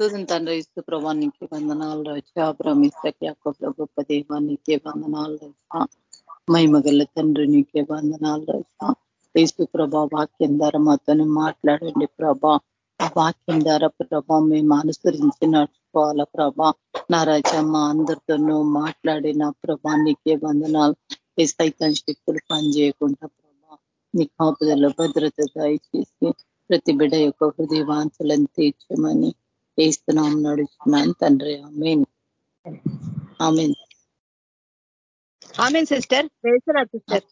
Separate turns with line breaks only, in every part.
తుదం తండ్రి ఇస్తూ ప్రభానికి వందనాలు రాజా. ప్రమిస్తకి అక్క గొప్ప దేవానికి వందనాలు రాజా. మహిమగల తండ్రి నీకే వందనాలు రాజా. ఇస్తూ ప్రభా వాక్యం ద్వారా మాతోనే మాట్లాడండి ప్రభా. ఆ వాక్యం ద్వారా ప్రభా మేము అనుసరించి నడుచుకోవాలా ప్రభా. నా రచ మా అందరితోనూ మాట్లాడిన ప్రభా నీకే వందనాలు. ఏ సైతం శక్తులు పనిచేయకుండా ప్రభా నీ కాపుదల భద్రత దయచేసి ప్రతి బిడ్డ యొక్క హృదయవాంఛలను తీర్చమని వేస్తున్నాం నడుస్తున్నాను తండ్రి. Amen. Amen.
Amen sister. Sister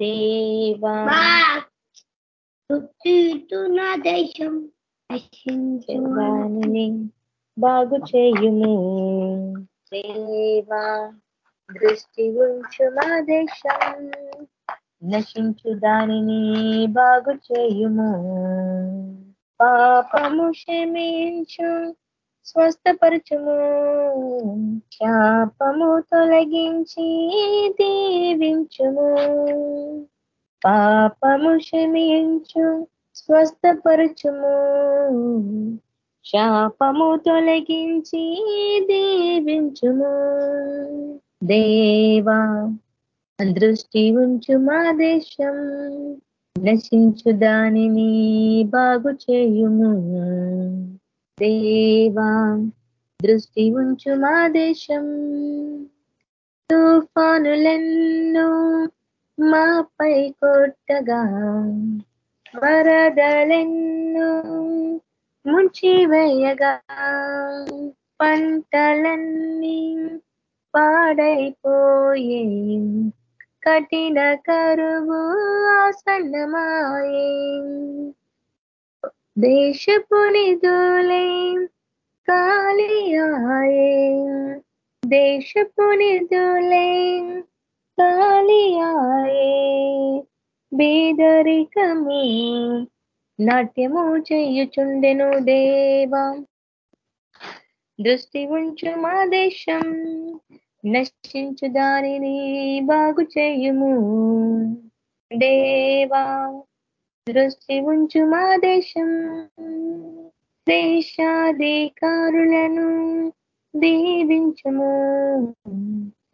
దేవా
దేశం
బాగు చేయుము. దేవా దృష్టి ఉంచు మా దేశం. నశించు దానిని బాగు చేయుము. పాపము క్షమించు స్వస్థపరచుము. శాపము తొలగించి దీవించుము. పాపము క్షమించు స్వస్థపరచుము. శాపము తొలగించి దీవించుము. దేవా దృష్టి ఉంచు మా దేశం. నశించు దానిని బాగు చేయుము. దేవా దృష్టి ఉంచు మా దేశం. తుఫానులెన్నో మాపై కొట్టగా వరదలెన్నో ముంచివేయగా. పంటలన్నీ పాడైపోయే కఠిన కరువు ఆసన్నమాయే. దేశపు నిధులే కాలియాయే దేశపు నిధులే కాలియాయే బీదరికము నాట్యము చేయుచుండెను దేవా. దృష్టి ఉంచు మా దేశం. నశించు దానిని బాగు చేయుము. దేవా దృష్టి ఉంచు మా దేశం. దేశాధికారులను దీవించము.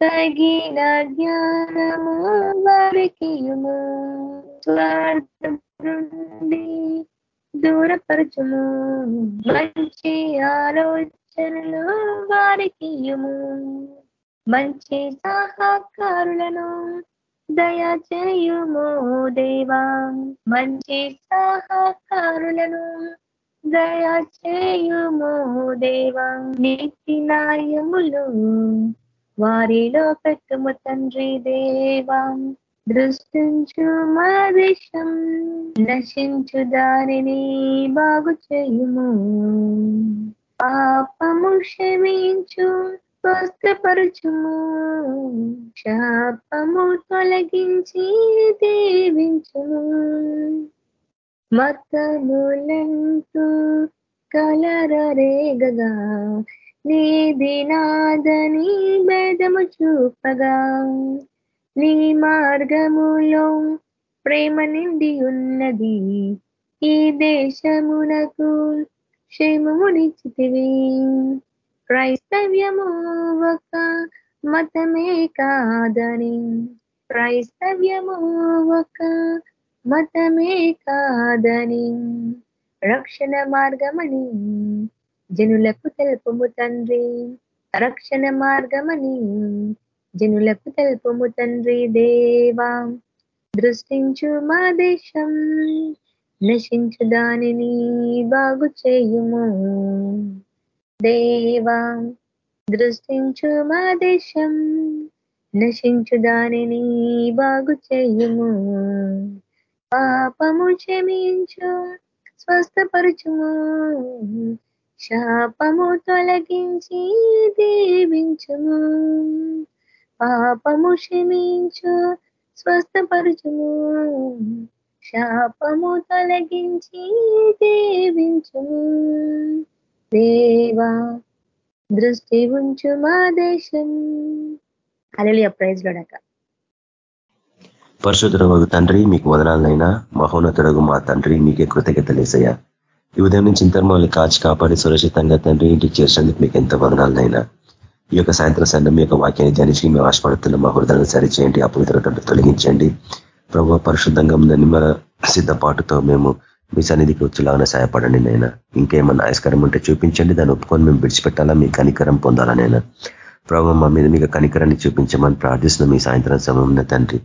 తగిన జ్ఞానము వారికియుము. స్వార్థం దూరపరచుము. మంచి ఆలోచనలు వారికియుము. మంచి సహకారులను దయచేయుము దేవా. మంచి సహకారులను దయచేయుము దేవా. నీతి న్యాయములు వారిలో పెట్టుము తండ్రి దేవా. దృష్టించు మా దేశం నశించు దానిని బాగు చేయుము పాపము క్షమించు స్వస్థపరచుము. శాపము తొలగించి దేవించుము. మతములంటూ కలరరేగగా నీది నాదని భేదము చూపగా. నీ మార్గములో ప్రేమ నిండి ఉన్నది ఈ దేశమునకు క్షేమమునిచ్చితివి. క్రైస్తవ్యము ఒక మతమే కాదని. క్రైస్తవ్యము ఒక మతమే కాదని. రక్షణ మార్గమని జనులకు తెలుపుము తండ్రి. రక్షణ మార్గమని జనులకు తెలుపుము తండ్రి దేవా. దృష్టించు మా దేశం నశించు దానిని బాగు చేయుము. దేవా దృష్టించు మా దేశం నశించు దానిని బాగు చేయుము. పాపము క్షమించు స్వస్థపరచుము. శాపము తొలగించి దీవించుము. పాపము క్షమించు స్వస్థపరచుము. శాపము తొలగించి దీవించుము. దేవా దృష్టి ఉంచు మా దేశం. అలలియ ప్రైజ్ లోడక
పరిశుద్ధుడు తండ్రి మీకు వదనాలనైనా మహోన్నతుడు మా తండ్రి మీకే కృతజ్ఞతలేసయ్యా ఈ ఉదయం నుంచి ఇంత మమ్మల్ని కాచి కాపాడి సురక్షితంగా తండ్రి ఇంటికి చేర్చేందుకు మీకు ఎంత వదనాలనైనా ఈ యొక్క సాయంత్రం సంఘం మీ యొక్క వాక్యాన్ని ధ్యానించి మేము ఆశపడుతున్న మా హృదయాన్ని సరిచేయండి అపవిత్రత తొలగించండి. ప్రభు పరిశుద్ధంగా ఉందని సిద్ధపాటుతో మేము మీ సన్నిధికి వచ్చేలాగానే సహాయపడండి నైనా ఇంకేమన్నా ఆయస్కరం ఉంటే చూపించండి. దాన్ని ఒప్పుకొని మేము విడిచిపెట్టాలా? మీ కనికరం పొందాలా నైనా ప్రభావ మా మీద మీకు కనికరాన్ని చూపించమని ప్రార్థిస్తున్నాం మీ సాయంత్రం సమయం తండ్రి.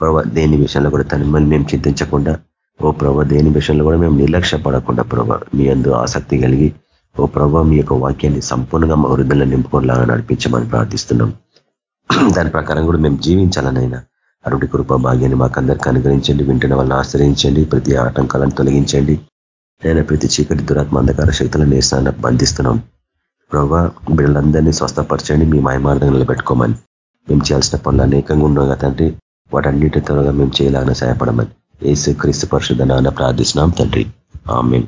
ప్రభావ దేని విషయంలో కూడా తన మేము చింతించకుండా ఓ ప్రభావ దేని విషయంలో కూడా మేము నిర్లక్ష్య పడకుండా ప్రభావ మీ అందు ఆసక్తి కలిగి ఓ ప్రభావ మీ యొక్క వాక్యాన్ని సంపూర్ణంగా మా హృదయంలో నింపుకోలాగా నడిపించమని ప్రార్థిస్తున్నాం. దాని ప్రకారం కూడా మేము జీవించాలనైనా అరుడి కృప భాగ్యాన్ని అందరికీ అనుగ్రహించండి. వింటున్న వాళ్ళని ఆశ్రయించండి. ప్రతి ఆటంకాలను తొలగించండి. నేను ప్రతి చీకటి దురాత్మ అంధకార శక్తులను నేసాన బంధిస్తున్నాం ప్రభావ బిడ్డలందరినీ స్వస్థపరచండి. మీ మాయమార్గం నిలబెట్టుకోమని. మేము చేయాల్సిన పనులు అనేకంగా ఉన్నాం తండ్రి. వాటన్నిటి త్వరగా మేము చేయలాగిన సహాయపడమని. ఏసు క్రీస్తు పరిశుద్ధ నాన్న ప్రార్థిస్తున్నాం తండ్రి. ఆమె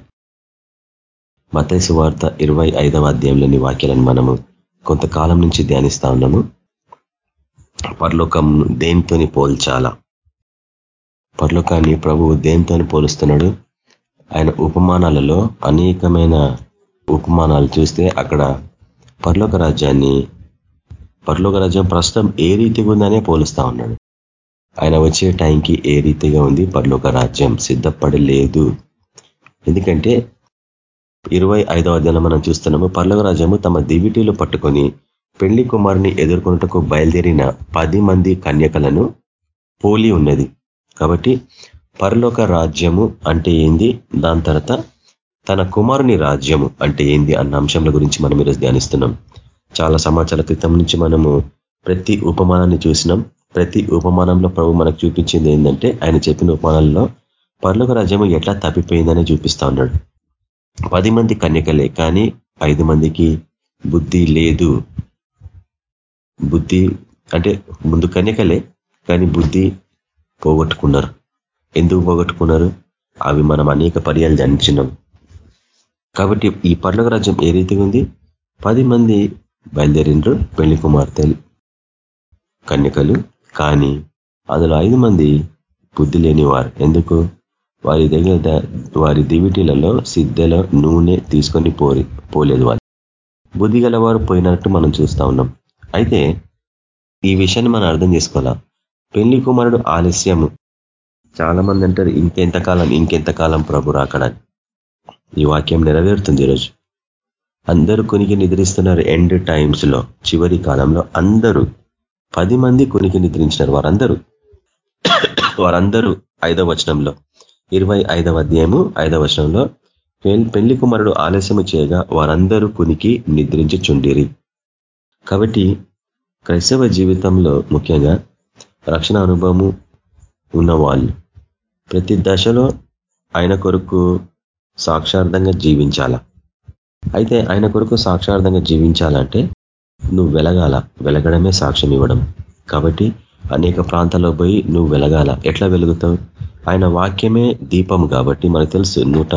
మతైసు వార్త ఇరవై ఐదవ అధ్యాయంలోని వాక్యాలను మనము కొంతకాలం నుంచి ధ్యానిస్తా ఉన్నాము. పరలోకం దేనితోని పోల్చాలా? పరలోకాన్ని ప్రభువు దేనితోని పోలుస్తున్నాడు? ఆయన ఉపమానాలలో అనేకమైన ఉపమానాలు చూస్తే అక్కడ పర్లోక రాజ్యాన్ని పర్లోక రాజ్యం ప్రస్తుతం ఏ రీతిగా ఉందనే పోలుస్తా ఉన్నాడు. ఆయన వచ్చే టైంకి ఏ రీతిగా ఉంది? పర్లోక రాజ్యం సిద్ధపడలేదు ఎందుకంటే ఇరవై ఐదవ అధ్యాయంలో మనం చూస్తున్నాము పర్లోక రాజ్యము తమ దివిటీలు పట్టుకొని పెళ్ళి కుమారుని ఎదుర్కొనుటకు బయలుదేరిన పది మంది కన్యకలను పోలి ఉన్నది. కాబట్టి పరలోక రాజ్యము అంటే ఏంది? దాని తర్వాత తన కుమారుని రాజ్యము అంటే ఏంది అన్న అంశంల గురించి మనం ఈరోజు ధ్యానిస్తున్నాం. చాలా సమాచారాల క్రితం నుంచి మనము ప్రతి ఉపమానాన్ని చూసినాం. ప్రతి ఉపమానంలో ప్రభు మనకు చూపించింది ఏంటంటే ఆయన చెప్పిన ఉపమానాల్లో పర్లోక రాజ్యము ఎట్లా తప్పిపోయిందని చూపిస్తా ఉన్నాడు. పది మంది కన్యకలే కానీ ఐదు మందికి బుద్ధి లేదు. బుద్ధి అంటే ముందు కన్యకలే కానీ బుద్ధి పోగొట్టుకున్నారు. ఎందుకు పోగొట్టుకున్నారు? అవి మనం అనేక పర్యాలు ధ్యానించినాం. కాబట్టి ఈ పర్లోక రాజ్యం ఏ రీతిగా ఉంది? పది మంది బయలుదేరిండ్రు పెళ్ళి కుమార్తెలు కన్యకలు కానీ అందులో ఐదు మంది బుద్ధి లేనివారు. ఎందుకు? వారి దగ్గర వారి దివిటీలలో సిద్ధలో నూనె తీసుకొని పోరి పోలేదు వాళ్ళు. బుద్ధి గలవారు పోయినట్టు మనం చూస్తా ఉన్నాం. అయితే ఈ విషయాన్ని మనం అర్థం చేసుకోవాలా? పెళ్ళి కుమారుడు ఆలస్యము. చాలా మంది అంటారు ఇంకెంతకాలం ఇంకెంతకాలం ప్రభు రాకడానికి ఈ వాక్యం నెరవేరుతుంది ఈరోజు. అందరూ కొనికి నిద్రిస్తున్నారు ఎండ్ టైమ్స్లో చివరి కాలంలో అందరూ. పది మంది కొనికి నిద్రించినారు వారందరూ. వారందరూ ఐదవ వచనంలో. ఇరవై ఐదవ అధ్యాయము ఐదవ వచనంలో పెళ్ళి కుమారుడు ఆలస్యము చేయగా వారందరూ కునికి నిద్రించి చుండిరి కాబట్టి క్రైస్తవ జీవితంలో ముఖ్యంగా రక్షణ అనుభవము ఉన్నవాళ్ళు ప్రతి దశలో ఆయన కొరకు సాక్షార్థంగా జీవించాల? అయితే ఆయన కొరకు సాక్షార్థంగా జీవించాలంటే నువ్వు వెలగాల? వెలగడమే సాక్ష్యం ఇవ్వడం. కాబట్టి అనేక ప్రాంతాల్లో పోయి నువ్వు వెలగాల? ఎట్లా వెలుగుతావు? ఆయన వాక్యమే దీపం కాబట్టి మనకు తెలుసు నూట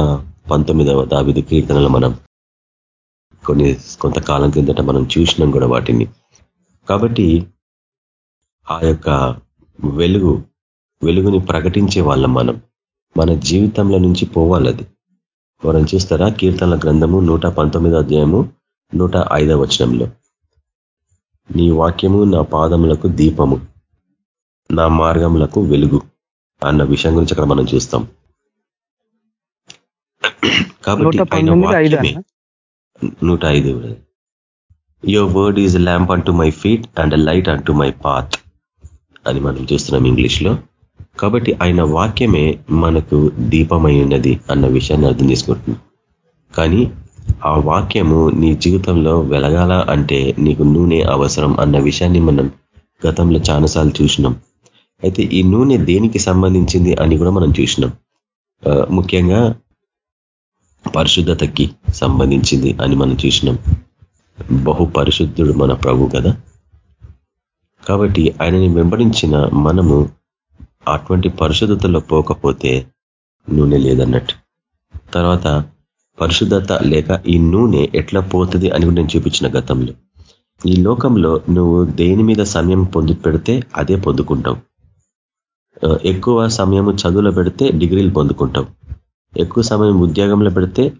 పంతొమ్మిదవ దావిది కీర్తనలు మనం కొన్ని కొంతకాలం కిందట మనం చూసినాం కూడా వాటిని. కాబట్టి ఆ యొక్క వెలుగు వెలుగుని ప్రకటించే వాళ్ళం మనం. మన జీవితంలో నుంచి పోవాలది ఎవరైనా చూస్తారా కీర్తనల గ్రంథము నూట పంతొమ్మిదో అధ్యాయము నూట ఐదవ వచనంలో. నీ వాక్యము నా పాదములకు దీపము నా మార్గములకు వెలుగు అన్న విషయం గురించి అక్కడ మనం చూస్తాం. కాబట్టి ఆయన వాక్యమే నూట ఐదు. యువర్ వర్డ్ ఈజ్ ల్యాంప్ అంటూ మై ఫీట్ అండ్ లైట్ అంటూ మై పాత్ అని మనం చూస్తున్నాం ఇంగ్లీష్లో కాబట్టి ఆయన వాక్యమే మనకు దీపమై ఉన్నది అన్న విషయాన్ని అర్థం చేసుకుంటున్నాం. కానీ ఆ వాక్యము నీ జీవితంలో వెలగాల అంటే నీకు నూనె అవసరం అన్న విషయాన్ని మనం గతంలో చాలాసార్లు చూసినాం. అయితే ఈ నూనె దేనికి సంబంధించింది అని కూడా మనం చూసినాం. ముఖ్యంగా పరిశుద్ధతకి సంబంధించింది అని మనం చూసినాం. బహు పరిశుద్ధుడు మన ప్రభు కదా? కాబట్టి ఆయనని వెంబడించిన మనము అటువంటి పరిశుద్ధతలో పోకపోతే నూనె లేదన్నట్టు. తర్వాత పరిశుద్ధత లేక ఈ నూనె ఎట్లా పోతుంది అని నేను చూపించిన గతంలో. ఈ లోకంలో నువ్వు దేని మీద సమయం పొందు పెడితే అదే పొందుకుంటావు. ఎక్కువ సమయము చదువులో పెడితే డిగ్రీలు పొందుకుంటావు. ఎక్కువ సమయం ఉద్యోగంలో పెడితే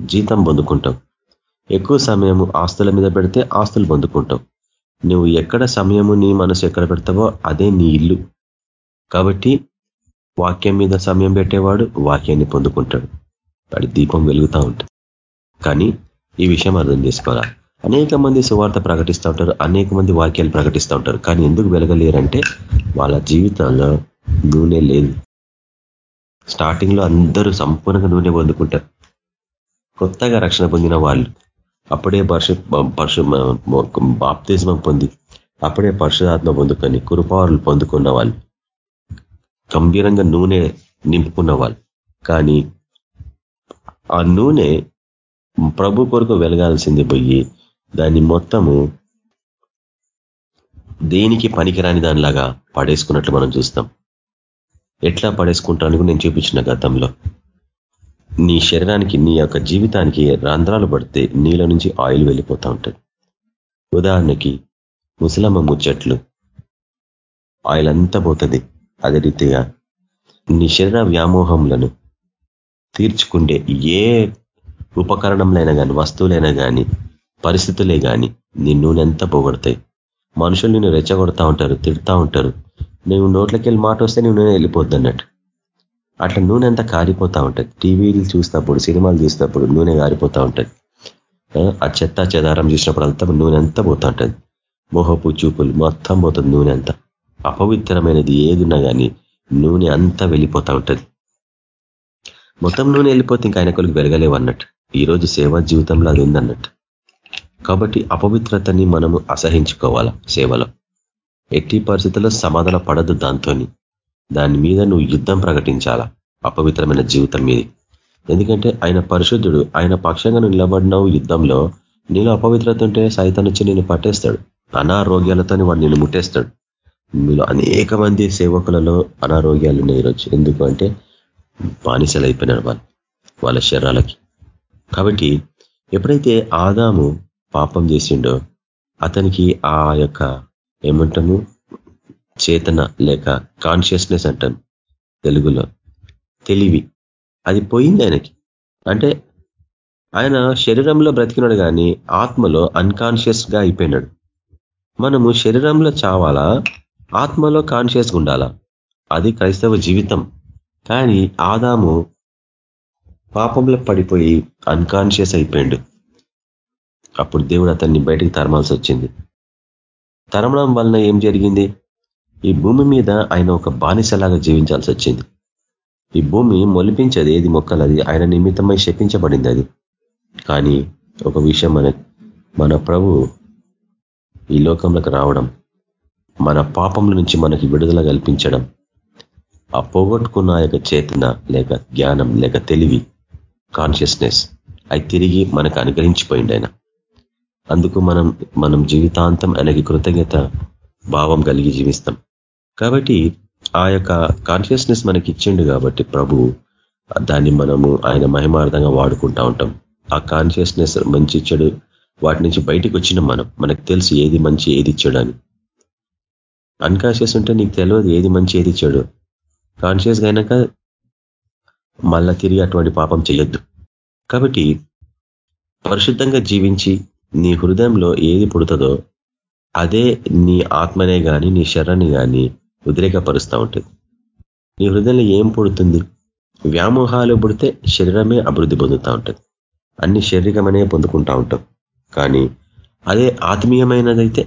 జీతం పొందుకుంటావు. ఎక్కువ సమయం ఆస్తుల మీద పెడితే ఆస్తులు పొందుకుంటావు. నువ్వు ఎక్కడ సమయము నీ మనసు ఎక్కడ పెడతావో అదే నీ ఇల్లు. కాబట్టి వాక్యం మీద సమయం పెట్టేవాడు వాక్యాన్ని పొందుకుంటాడు. వాడి దీపం వెలుగుతూ ఉంటుంది. కానీ ఈ విషయం అర్థం చేసుకోవాలా? అనేక మంది సువార్త ప్రకటిస్తూ ఉంటారు అనేక మంది వాక్యాలు ప్రకటిస్తూ ఉంటారు. కానీ ఎందుకు వెలగలేరంటే వాళ్ళ జీవితాల్లో నూనె లేదు. స్టార్టింగ్లో అందరూ సంపూర్ణంగా నూనె పొందుకుంటారు. కొత్తగా రక్షణ పొందిన వాళ్ళు అప్పుడే పరశు పరశు బాప్తిజమం పొంది అప్పుడే పరశురాత్మ పొందుకొని కురుపారులు పొందుకున్న వాళ్ళు గంభీరంగా నూనె నింపుకున్న వాళ్ళు. కానీ ఆ నూనె ప్రభు కొరకు వెలగాల్సింది పోయి దాన్ని మొత్తము దేనికి పనికిరాని దానిలాగా పడేసుకున్నట్లు మనం చూస్తాం. ఎట్లా పడేసుకుంటాను నేను చూపించిన గతంలో. నీ శరీరానికి నీ యొక్క జీవితానికి రంధ్రాలు పడితే నీళ్ళ నుంచి ఆయిల్ వెళ్ళిపోతూ ఉంటుంది. ఉదాహరణకి ముసలమ్మ ముచ్చట్లు. ఆయిల్ అంతా పోతుంది అదే రీతిగా నీ శరీర వ్యామోహంలను తీర్చుకుండే ఏ ఉపకరణంలైనా కానీ వస్తువులైనా కానీ పరిస్థితులే కానీ నీ నూనెంతా పోగొడతాయి. మనుషులు నిన్ను రెచ్చగొడతా ఉంటారు తిడతా ఉంటారు. నువ్వు నోట్లకి వెళ్ళి మాట వస్తే నువ్వు నూనె వెళ్ళిపోద్ది అన్నట్టు. అట్లా నూనె అంతా కారిపోతూ ఉంటుంది. టీవీలు చూసినప్పుడు సినిమాలు చూసినప్పుడు నూనె కారిపోతూ ఉంటుంది. ఆ చెత్త చెదారం చూసినప్పుడు అంతా నూనె అంతా పోతూ ఉంటుంది. మోహపు చూపులు మొత్తం పోతుంది నూనె అంతా. అపవిత్రమైనది ఏదున్నా కానీ నూనె అంతా వెళ్ళిపోతూ ఉంటుంది. మొత్తం నూనె వెళ్ళిపోతే ఇంకా ఆయన కొలికి వెలగలేవు అన్నట్టు. ఈరోజు సేవా జీవితంలో అది ఉందన్నట్టు. కాబట్టి అపవిత్రతని మనము అసహించుకోవాలా సేవలో. ఎట్టి పరిస్థితుల్లో సమాధాన పడదు దాంతో దాని మీద నువ్వు యుద్ధం ప్రకటించాలా అపవిత్రమైన జీవితం మీది. ఎందుకంటే ఆయన పరిశుద్ధుడు ఆయన పక్షంగా నువ్వు నిలబడినావు యుద్ధంలో నీలో అపవిత్రత ఉంటే సైతం నుంచి నేను పట్టేస్తాడు. అనారోగ్యాలతో వాడు నేను ముట్టేస్తాడు. మీలో అనేక మంది సేవకులలో అనారోగ్యాలు ఉన్నాయి ఈరోజు. ఎందుకు అంటే బానిసలు అయిపోయినారు వాళ్ళు వాళ్ళ శరీరాలకి. కాబట్టి ఎప్పుడైతే ఆదాము పాపం చేసిండో అతనికి ఆ యొక్క ఏమంటాము? చేతన లేక కాన్షియస్నెస్ అంటాం తెలుగులో. తెలివి. అది పోయింది ఆయనకి. అంటే ఆయన శరీరంలో బ్రతికినాడు కానీ ఆత్మలో అన్కాన్షియస్గా అయిపోయినాడు. మనము శరీరంలో చావాలా? ఆత్మలో కాన్షియస్గా ఉండాలా? అది క్రైస్తవ జీవితం. కానీ ఆదాము పాపంలో పడిపోయి అన్కాన్షియస్ అయిపోయాడు. అప్పుడు దేవుడు అతన్ని బయటికి తరమాల్సి వచ్చింది. తరమడం వలన ఏం జరిగింది? ఈ భూమి మీద ఆయన ఒక బానిసలాగా జీవించాల్సి వచ్చింది. ఈ భూమి మొలిపించదు ఏది అది ఆయన నిమిత్తమై శపించబడింది అది. కానీ ఒక విషయం మన మన ప్రభు ఈ లోకంలోకి రావడం మన పాపముల నుంచి మనకి విడుదల కల్పించడం ఆ పోగొట్టుకున్న యొక్క చేతన లేక జ్ఞానం లేక తెలివి కాన్షియస్నెస్ అవి తిరిగి మనకు అనుగ్రహించిపోయింది ఆయన. అందుకు మనం మనం జీవితాంతం ఆయనకి కృతజ్ఞత భావం కలిగి జీవిస్తాం. కాబట్టి ఆ యొక్క కాన్షియస్నెస్ మనకి ఇచ్చిండు కాబట్టి ప్రభు దాన్ని మనము ఆయన మహిమార్థంగా వాడుకుంటా ఉంటాం. ఆ కాన్షియస్నెస్ మంచి చెడు వాటి నుంచి బయటకు వచ్చిన మనం మనకు తెలుసు ఏది మంచి ఏది ఇచ్చాడు అని. అన్కాన్షియస్ ఉంటే నీకు తెలియదు ఏది మంచి ఏది చెడు. కాన్షియస్గా అయినాక మళ్ళా తిరిగి అటువంటి పాపం చేయొద్దు. కాబట్టి పరిశుద్ధంగా జీవించి నీ హృదయంలో ఏది పుడుతుందో అదే నీ ఆత్మనే కానీ నీ శరణి కానీ ఉద్రేకపరుస్తూ ఉంటుంది. నీ హృదయంలో ఏం పుడుతుంది? వ్యామోహాలు పుడితే శరీరమే అభివృద్ధి పొందుతూ ఉంటుంది. అన్ని శారీరకమనే పొందుకుంటూ ఉంటాం. కానీ అదే ఆత్మీయమైనదైతే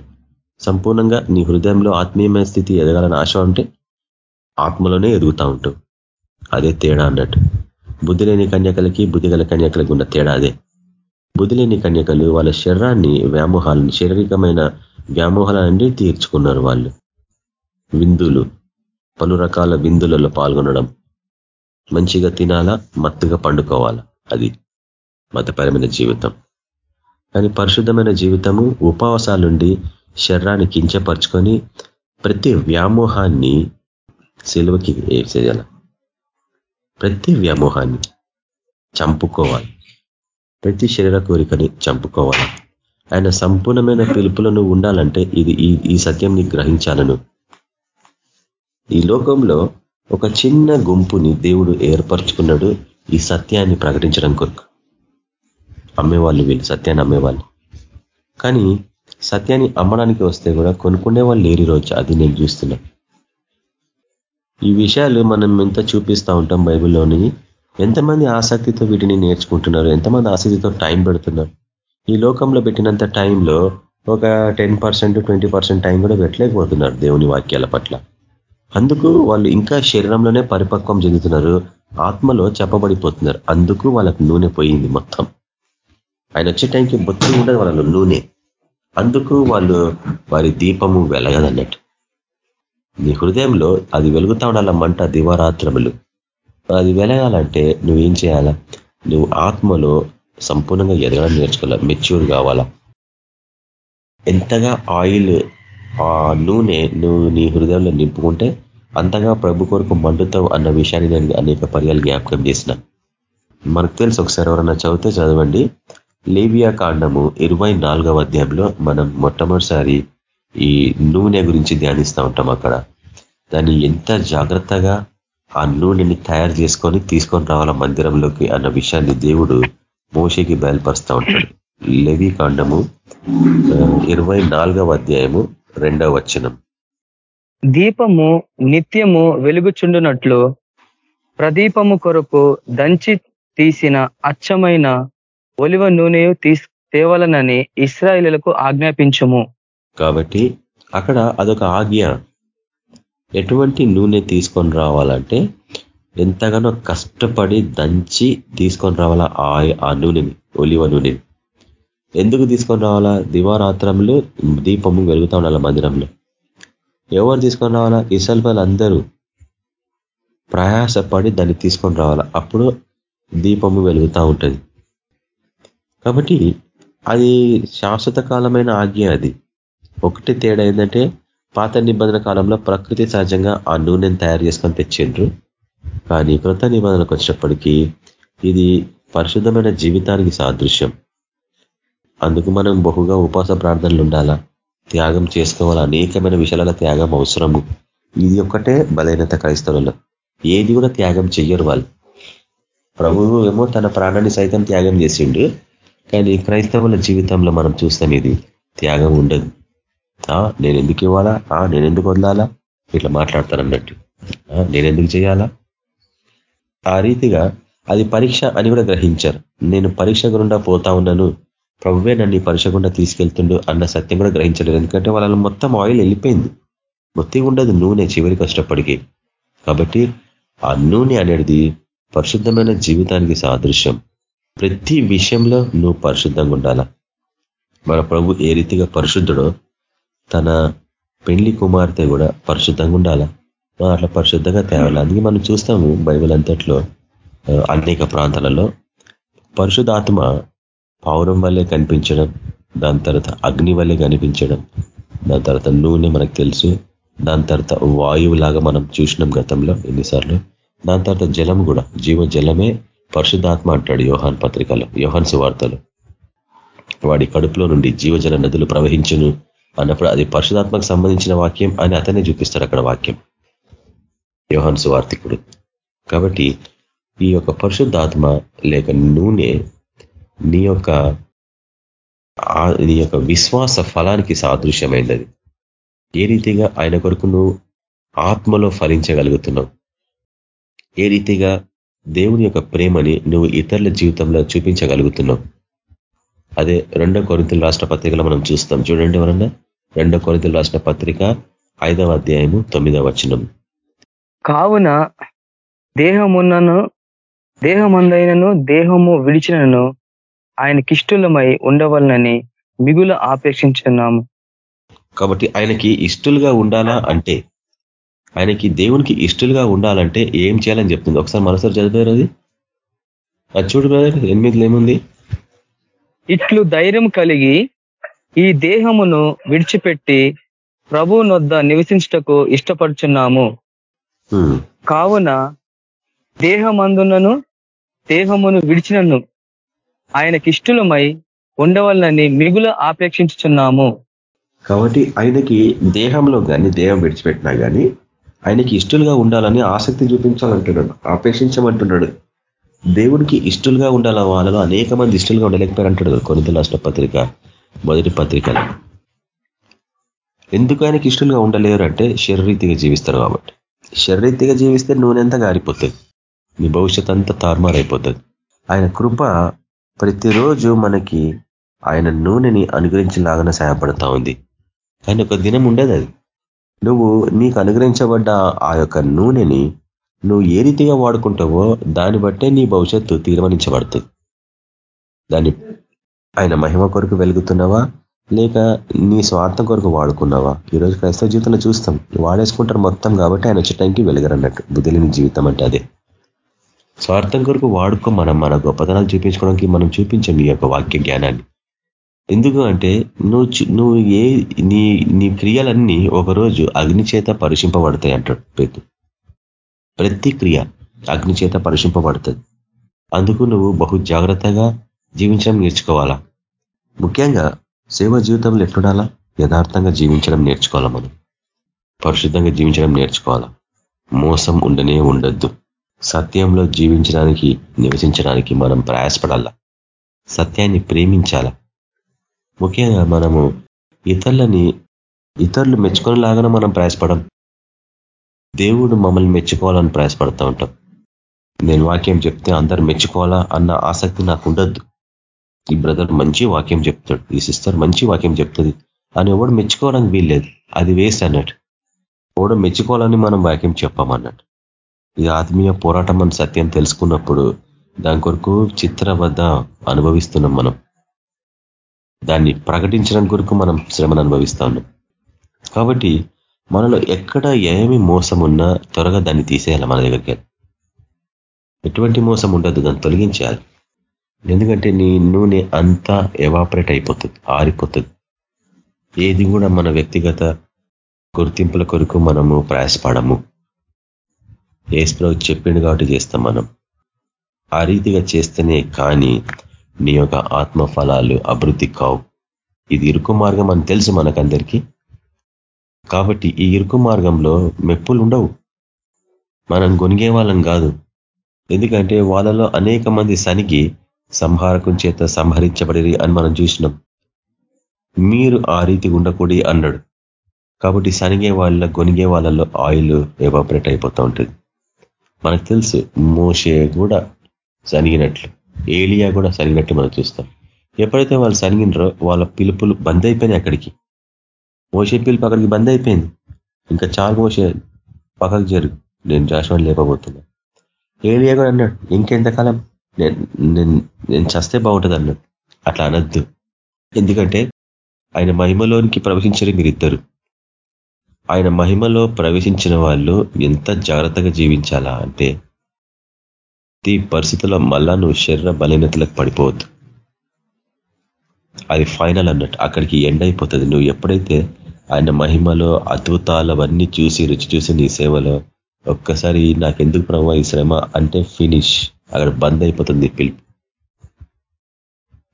సంపూర్ణంగా నీ హృదయంలో ఆత్మీయమైన స్థితి ఎదగాలని ఆశ ఉంటే ఆత్మలోనే ఎదుగుతూ ఉంటావు అదే తేడా అన్నట్టు. బుద్ధి లేని కన్యకలకి బుద్ధి గల కన్యకలకు ఉన్న తేడా అదే. బుద్ధిలేని కన్యకలు వాళ్ళ శరీరాన్ని వ్యామోహాలను శారీరకమైన వ్యామోహాలన్నీ తీర్చుకున్నారు వాళ్ళు. విందులు. పలు రకాల విందులలో పాల్గొనడం. మంచిగా తినాలా? మత్తుగా పండుకోవాలా? అది మతపరమైన జీవితం. కానీ పరిశుద్ధమైన జీవితము ఉపవాసాలుండి శరీరాన్ని కించపరుచుకొని ప్రతి వ్యామోహాన్ని సెలవుకి చేయాల? ప్రతి వ్యామోహాన్ని చంపుకోవాలి. ప్రతి శరీర కోరికని చంపుకోవాలి. ఆయన సంపూర్ణమైన పిలుపులను ఉండాలంటే ఇది ఈ సత్యం గ్రహించాలను. ఈ లోకంలో ఒక చిన్న గుంపుని దేవుడు ఏర్పరచుకున్నాడు. ఈ సత్యాన్ని ప్రకటించడం కొరకు. అమ్మేవాళ్ళు వీళ్ళు సత్యాన్ని అమ్మేవాళ్ళు. కానీ సత్యాన్ని అమ్మడానికి వస్తే కూడా కొనుక్కునే వాళ్ళు లేరు రోజు. అది నేను చూస్తున్నా. ఈ విషయాలు మనం ఎంత చూపిస్తూ ఉంటాం బైబిల్లోని. ఎంతమంది ఆసక్తితో వీటిని నేర్చుకుంటున్నారు? ఎంతమంది ఆసక్తితో టైం పెడుతున్నారు? ఈ లోకంలో పెట్టినంత టైంలో ఒక ten percent twenty percent time కూడా పెట్టలేకపోతున్నారు దేవుని వాక్యాల పట్ల. అందుకు వాళ్ళు ఇంకా శరీరంలోనే పరిపక్వం చెందుతున్నారు. ఆత్మలో చెప్పబడిపోతున్నారు. అందుకు వాళ్ళకు నూనె పోయింది మొత్తం. ఆయన వచ్చే టైంకి బొత్తి ఉండదు వాళ్ళలో నూనె. అందుకు వాళ్ళు వారి దీపము వెలగదన్నట్టు. నీ హృదయంలో అది వెలుగుతా ఉండాల మంట దివారాత్రములు. అది వెలగాలంటే నువ్వేం చేయాలా? నువ్వు ఆత్మలో సంపూర్ణంగా ఎదగడం నేర్చుకోవాలా? మెచ్యూర్ కావాలా? ఎంతగా ఆయిల్ ఆ నూనె నువ్వు నీ హృదయంలో నింపుకుంటే అంతగా ప్రభు కొరకు మండుతావు అన్న విషయాన్ని నేను అనేక పర్యాలు జ్ఞాపకం చేసిన. మనకు తెలుసు ఒకసారి ఎవరన్నా చదివితే చదవండి. లేవియా కాండము ఇరవై నాలుగవ అధ్యాయంలో మనం మొట్టమొదటిసారి ఈ నూనె గురించి ధ్యానిస్తూ ఉంటాం అక్కడ. దాన్ని ఎంత జాగ్రత్తగా ఆ నూనెని తయారు చేసుకొని తీసుకొని రావాల మందిరంలోకి అన్న విషయాన్ని దేవుడు మోషకి బయలుపరుస్తూ ఉంటాడు. లెవి కాండము ఇరవై నాలుగవ అధ్యాయము రెండవ వచనం.
దీపము నిత్యము వెలుగుచుండునట్లు ప్రదీపము కొరకు దంచి తీసిన అచ్చమైన ఒలివ నూనె తీసు తేవలనని ఇస్రాయిలకు ఆజ్ఞాపించము.
కాబట్టి అక్కడ అదొక ఆజ్ఞ. ఎటువంటి నూనె తీసుకొని రావాలంటే ఎంతగానో కష్టపడి దంచి తీసుకొని రావాలా ఆ నూనెని ఒలివ నూనెని ఎందుకు తీసుకొని రావాలా? దివారాత్రంలో దీపము వెలుగుతా ఉండాలి మందిరంలో. ఎవరు తీసుకొని రావాలా? ఇసల్పల్ అందరూ ప్రయాసపడి దాన్ని తీసుకొని రావాలా. అప్పుడు దీపము వెలుగుతూ ఉంటుంది. కాబట్టి అది శాశ్వత కాలమైన ఆజ్ఞ అది. ఒకటి తేడా ఏంటంటే పాత నిబంధన కాలంలో ప్రకృతి సహజంగా ఆ నూనెను తయారు చేసుకొని తెచ్చిండ్రు. కానీ కృత నిబంధనకు వచ్చినప్పటికీ ఇది పరిశుద్ధమైన జీవితానికి సాదృశ్యం. అందుకు మనం బహుగా ఉపాస ప్రార్థనలు ఉండాలా? త్యాగం చేసుకోవాలి? అనేకమైన విషయాల త్యాగం అవసరము. ఇది ఒక్కటే బలహీనత క్రైస్తవులలో. ఏది కూడా త్యాగం చెయ్యరు వాళ్ళు. ప్రభువు ఏమో తన ప్రాణాన్ని సైతం త్యాగం చేసిండు. కానీ క్రైస్తవుల జీవితంలో మనం చూస్తాం ఇది. త్యాగం ఉండదు. నేను ఎందుకు ఇవ్వాలా? నేను ఎందుకు వదలాలా? ఇట్లా మాట్లాడతారన్నట్టు నేను ఎందుకు చేయాలా? ఆ రీతిగా అది పరీక్ష అని కూడా గ్రహించారు. నేను పరీక్ష గుండా పోతా ఉన్నాను. ప్రభువే నన్ను పరీక్ష గుండా తీసుకెళ్తుండు అన్న సత్యం కూడా గ్రహించలేదు. ఎందుకంటే వాళ్ళని మొత్తం ఆయిల్ వెళ్ళిపోయింది. మొత్తం ఉండదు నూనె చివరికి కష్టపడికి కాబట్టి ఆ నూనె అనేది పరిశుద్ధమైన జీవితానికి సాదృశ్యం. ప్రతి విషయంలో నువ్వు పరిశుద్ధంగా ఉండాలా? మన ప్రభు ఏ రీతిగా పరిశుద్ధుడో తన పెళ్ళి కుమార్తె కూడా పరిశుద్ధంగా ఉండాలా? అట్లా పరిశుద్ధంగా తేవాలి? అందుకే మనం చూస్తాము బైబిల్ అంతట్లో అనేక ప్రాంతాలలో పరిశుధాత్మ పౌరం వల్లే కనిపించడం దాని తర్వాత అగ్ని వల్లే కనిపించడం దాని తర్వాత నూనె మనకు తెలుసు దాని తర్వాత వాయువులాగా మనం చూసినాం గతంలో ఎన్నిసార్లు దాని తర్వాత జలం కూడా జీవ జలమే పరిశుద్ధాత్మ అంటాడు యోహాన్ పత్రికలో యోహాన్ సువార్తలు. వాడి కడుపులో నుండి జీవజల నదులు ప్రవహించును. అన్నప్పుడు అది పరిశుధాత్మకు సంబంధించిన వాక్యం అని అతనే చూపిస్తాడు అక్కడ వాక్యం. యోహాన్ వార్తికుడు కాబట్టి ఈ యొక్క పరిశుద్ధాత్మ లేక నూనె నీ యొక్క నీ యొక్క విశ్వాస ఫలానికి సాదృశ్యమైనది. ఏ రీతిగా ఆయన కొరకు నువ్వు ఆత్మలో ఫలించగలుగుతున్నావు? ఏ రీతిగా దేవుని యొక్క ప్రేమని నువ్వు ఇతరుల జీవితంలో చూపించగలుగుతున్నావు? అదే రెండో కొరింతలు రాష్ట్ర పత్రికలో మనం చూస్తాం. చూడండి ఎవరన్నా? రెండో కొరింతలు రాష్ట్ర పత్రిక ఐదవ అధ్యాయము తొమ్మిదవ వచనం.
కావున దేహమున్నను దేహమందైనను దేహము విడిచినను ఆయనకిష్టులమై ఉండవలనని మిగుల ఆపేక్షించున్నాము
కాబట్టి ఆయనకి ఇష్టలుగా ఉండాలా అంటే ఆయనకి దేవునికి ఇష్టలుగా ఉండాలంటే ఏం చేయాలని చెప్తుంది? ఒకసారి మరోసారి చదివారు అది? అది చూడు బ్రదర్ ఎనిమిదిలో ఏముంది?
ఇట్లు ధైర్యం కలిగి ఈ దేహమును విడిచిపెట్టి ప్రభు నొద్ద నివసించటకు ఇష్టపడుచున్నాము. కావున దేహమందునను దేహమును విడిచినను ఆయనకిష్టులమై ఉండవలనని మిగుల ఆపేక్షించుచున్నాము.
కాబట్టి ఆయనకి దేహంలో కానీ దేహం విడిచిపెట్టినా కానీ ఆయనకి ఇష్టలుగా ఉండాలని ఆసక్తి చూపించాలంటున్నాడు ఆపేక్షించమంటున్నాడు. దేవుడికి ఇష్టలుగా ఉండాల వాళ్ళలో అనేక మంది ఇష్టలుగా ఉండలేకపోయారు అంటాడు కొనిత రాష్ట్ర పత్రిక. మొదటి పత్రికలు. ఎందుకు ఆయనకి ఇష్టలుగా ఉండలేరు అంటే శరీరీతిగా జీవిస్తారు కాబట్టి. శరీరీతిగా జీవిస్తే నూనె గారిపోతుంది. మీ భవిష్యత్ అంతా తారుమారైపోతుంది ఆయన కృప ప్రతిరోజు మనకి ఆయన నూనెని అనుగ్రహించలాగానే సహాయపడతా ఉంది. ఆయన ఒక దినం ఉండేది అది. నువ్వు నీకు అనుగ్రహించబడ్డ ఆ యొక్క నూనెని నువ్వు ఏ రీతిగా వాడుకుంటావో దాన్ని బట్టే నీ భవిష్యత్తు తీర్మానించబడుతుంది. దాన్ని ఆయన మహిమ కొరకు వెలుగుతున్నావా? లేక నీ స్వార్థం కొరకు వాడుకున్నావా? ఈరోజు క్రైస్తవ జీవితంలో చూస్తాం వాడేసుకుంటారు మొత్తం కాబట్టి ఆయన వచ్చేటానికి వెలుగరన్నట్టు. బుద్ధిలేని జీవితం అంటే అదే. స్వార్థం కొరకు వాడుకో మనం మన గొప్పతనాలు చూపించుకోవడానికి మనం చూపించాం ఈ యొక్క వాక్య జ్ఞానాన్ని. ఎందుకు అంటే నువ్వు నువ్వు ఏ నీ నీ క్రియలన్నీ ఒకరోజు అగ్ని చేత అంటాడు పేతు ప్రతి క్రియ అగ్నిచేత పరుషింపబడుతుంది అందుకు నువ్వు బహు జాగ్రత్తగా జీవించడం నేర్చుకోవాలా? ముఖ్యంగా సేవ జీవితంలో ఎట్లుండాలా? యథార్థంగా జీవించడం నేర్చుకోవాలా మనం? పరిశుద్ధంగా జీవించడం నేర్చుకోవాలా? మోసం ఉండనే ఉండొద్దు. సత్యంలో జీవించడానికి నివసించడానికి మనం ప్రయాసపడాలా? సత్యాన్ని ప్రేమించాలా? ముఖ్యంగా మనము ఇతరులని ఇతరులు మెచ్చుకునేలాగానే మనం ప్రయాసపడం. దేవుడు మమ్మల్ని మెచ్చుకోవాలని ప్రయాసపడుతూ ఉంటాం. నేను వాక్యం చెప్తే అందరు మెచ్చుకోవాలా అన్న ఆసక్తి నాకు ఉండద్దు. ఈ బ్రదర్ మంచి వాక్యం చెప్తాడు ఈ సిస్టర్ మంచి వాక్యం చెప్తుంది. అని ఎవడు మెచ్చుకోవడానికి వీల్లేదు. అది వేస్ట్ అన్నట్టు. ఎవడు మెచ్చుకోవాలని మనం వాక్యం చెప్పామన్నట్టు ఇది ఆత్మీయ పోరాటం అని సత్యం తెలుసుకున్నప్పుడు దాని కొరకు చిత్రవద్ద అనుభవిస్తున్నాం మనం. దాన్ని ప్రకటించడం కొరకు మనం శ్రమను అనుభవిస్తాను కాబట్టి మనలో ఎక్కడ ఏమి మోసం ఉన్నా త్వరగా దాన్ని తీసేయాలి మన దగ్గరికి. ఎటువంటి మోసం ఉండదు దాన్ని తొలగించేయాలి. ఎందుకంటే నీ నూనె అంతా ఎవాపరేట్ అయిపోతుంది ఆరిపోతుంది. ఏది కూడా మన వ్యక్తిగత గుర్తింపుల కొరకు మనము ప్రయాసపడము. ఏసుప్రభు చెప్పిండు కాబట్టి చేస్తాం మనం. ఆ రీతిగా చేస్తేనే కానీ నీ యొక్క ఆత్మ ఫలాలు అభివృద్ధి కావు. ఇది ఇరుకు మార్గం అని తెలుసు మనకందరికీ. కాబట్టి ఈ ఇరుకు మార్గంలో మెప్పులు ఉండవు. మనం గొనిగే వాళ్ళం కాదు. ఎందుకంటే వాళ్ళలో అనేక మంది సనిగి సంహారకం చేత సంహరించబడి అని మనం చూసినాం. మీరు ఆ రీతి ఉండకూడి అన్నాడు. కాబట్టి సనిగే వాళ్ళ గొనిగే వాళ్ళలో ఆయిల్ ఎవాపరేట్ అయిపోతూ ఉంటుంది. మనకు తెలుసు మోషే కూడా సనిగినట్లు ఏలియా కూడా సరిగినట్టు మనం చూస్తాం. ఎప్పుడైతే వాళ్ళు సరిగినరో వాళ్ళ పిలుపులు బంద్ అయిపోయినాయి అక్కడికి. మోసే పిలుపు అక్కడికి బంద్ అయిపోయింది. ఇంకా చాలు మోసే పక్కకు జరుగు నేను జాషువాన్ని లేపబోతున్నా. ఏలియా కూడా అన్నాడు ఇంకెంతకాలం నేను నేను చస్తే బాగుంటుంది అన్నాడు అట్లా అనద్దు. ఎందుకంటే ఆయన మహిమలోనికి ప్రవేశించరు మీరిద్దరు. ఆయన మహిమలో ప్రవేశించిన వాళ్ళు ఎంత జాగ్రత్తగా జీవించాలా అంటే ప్రతి పరిస్థితుల్లో మళ్ళా నువ్వు శరీర బలహీనతలకు పడిపోవద్దు. అది ఫైనల్ అన్నట్టు. అక్కడికి ఎండ్ అయిపోతుంది. నువ్వు ఎప్పుడైతే ఆయన మహిమలో అద్భుతాలు అవన్నీ చూసి రుచి చూసి నీ సేవలో ఒక్కసారి నాకెందుకు ప్రభావ ఈ శ్రమ అంటే ఫినిష్. అక్కడ బంద్ అయిపోతుంది పిలుపు.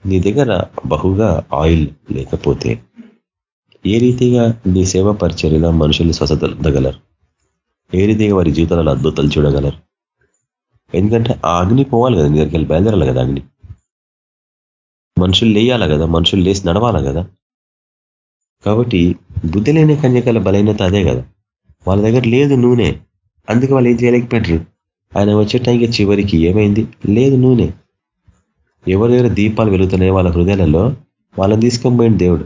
నీ దగ్గర బహుగా ఆయిల్ లేకపోతే ఏ రీతిగా నీ సేవ పరిచర్యలో మనుషులు స్వసతగలరు ఏ రీతిగా వారి జీవితాలలో అద్భుతాలు చూడగలరు? ఎందుకంటే ఆ అగ్ని పోవాలి కదా నీ దగ్గరికి వెళ్ళి బయలుదేరాలి కదా అగ్ని. మనుషులు లేయాలి కదా మనుషులు లేచి నడవాలి కదా? కాబట్టి బుద్ధి లేని కన్యకల బలహీనత అదే కదా. వాళ్ళ దగ్గర లేదు నూనె. అందుకే వాళ్ళు ఏం చేయలేకపోయారు ఆయన వచ్చే టైంకి చివరికి ఏమైంది? లేదు నూనె. ఎవరి దీపాలు వెలుగుతున్నాయో వాళ్ళ హృదయాలలో వాళ్ళని తీసుకొని దేవుడు.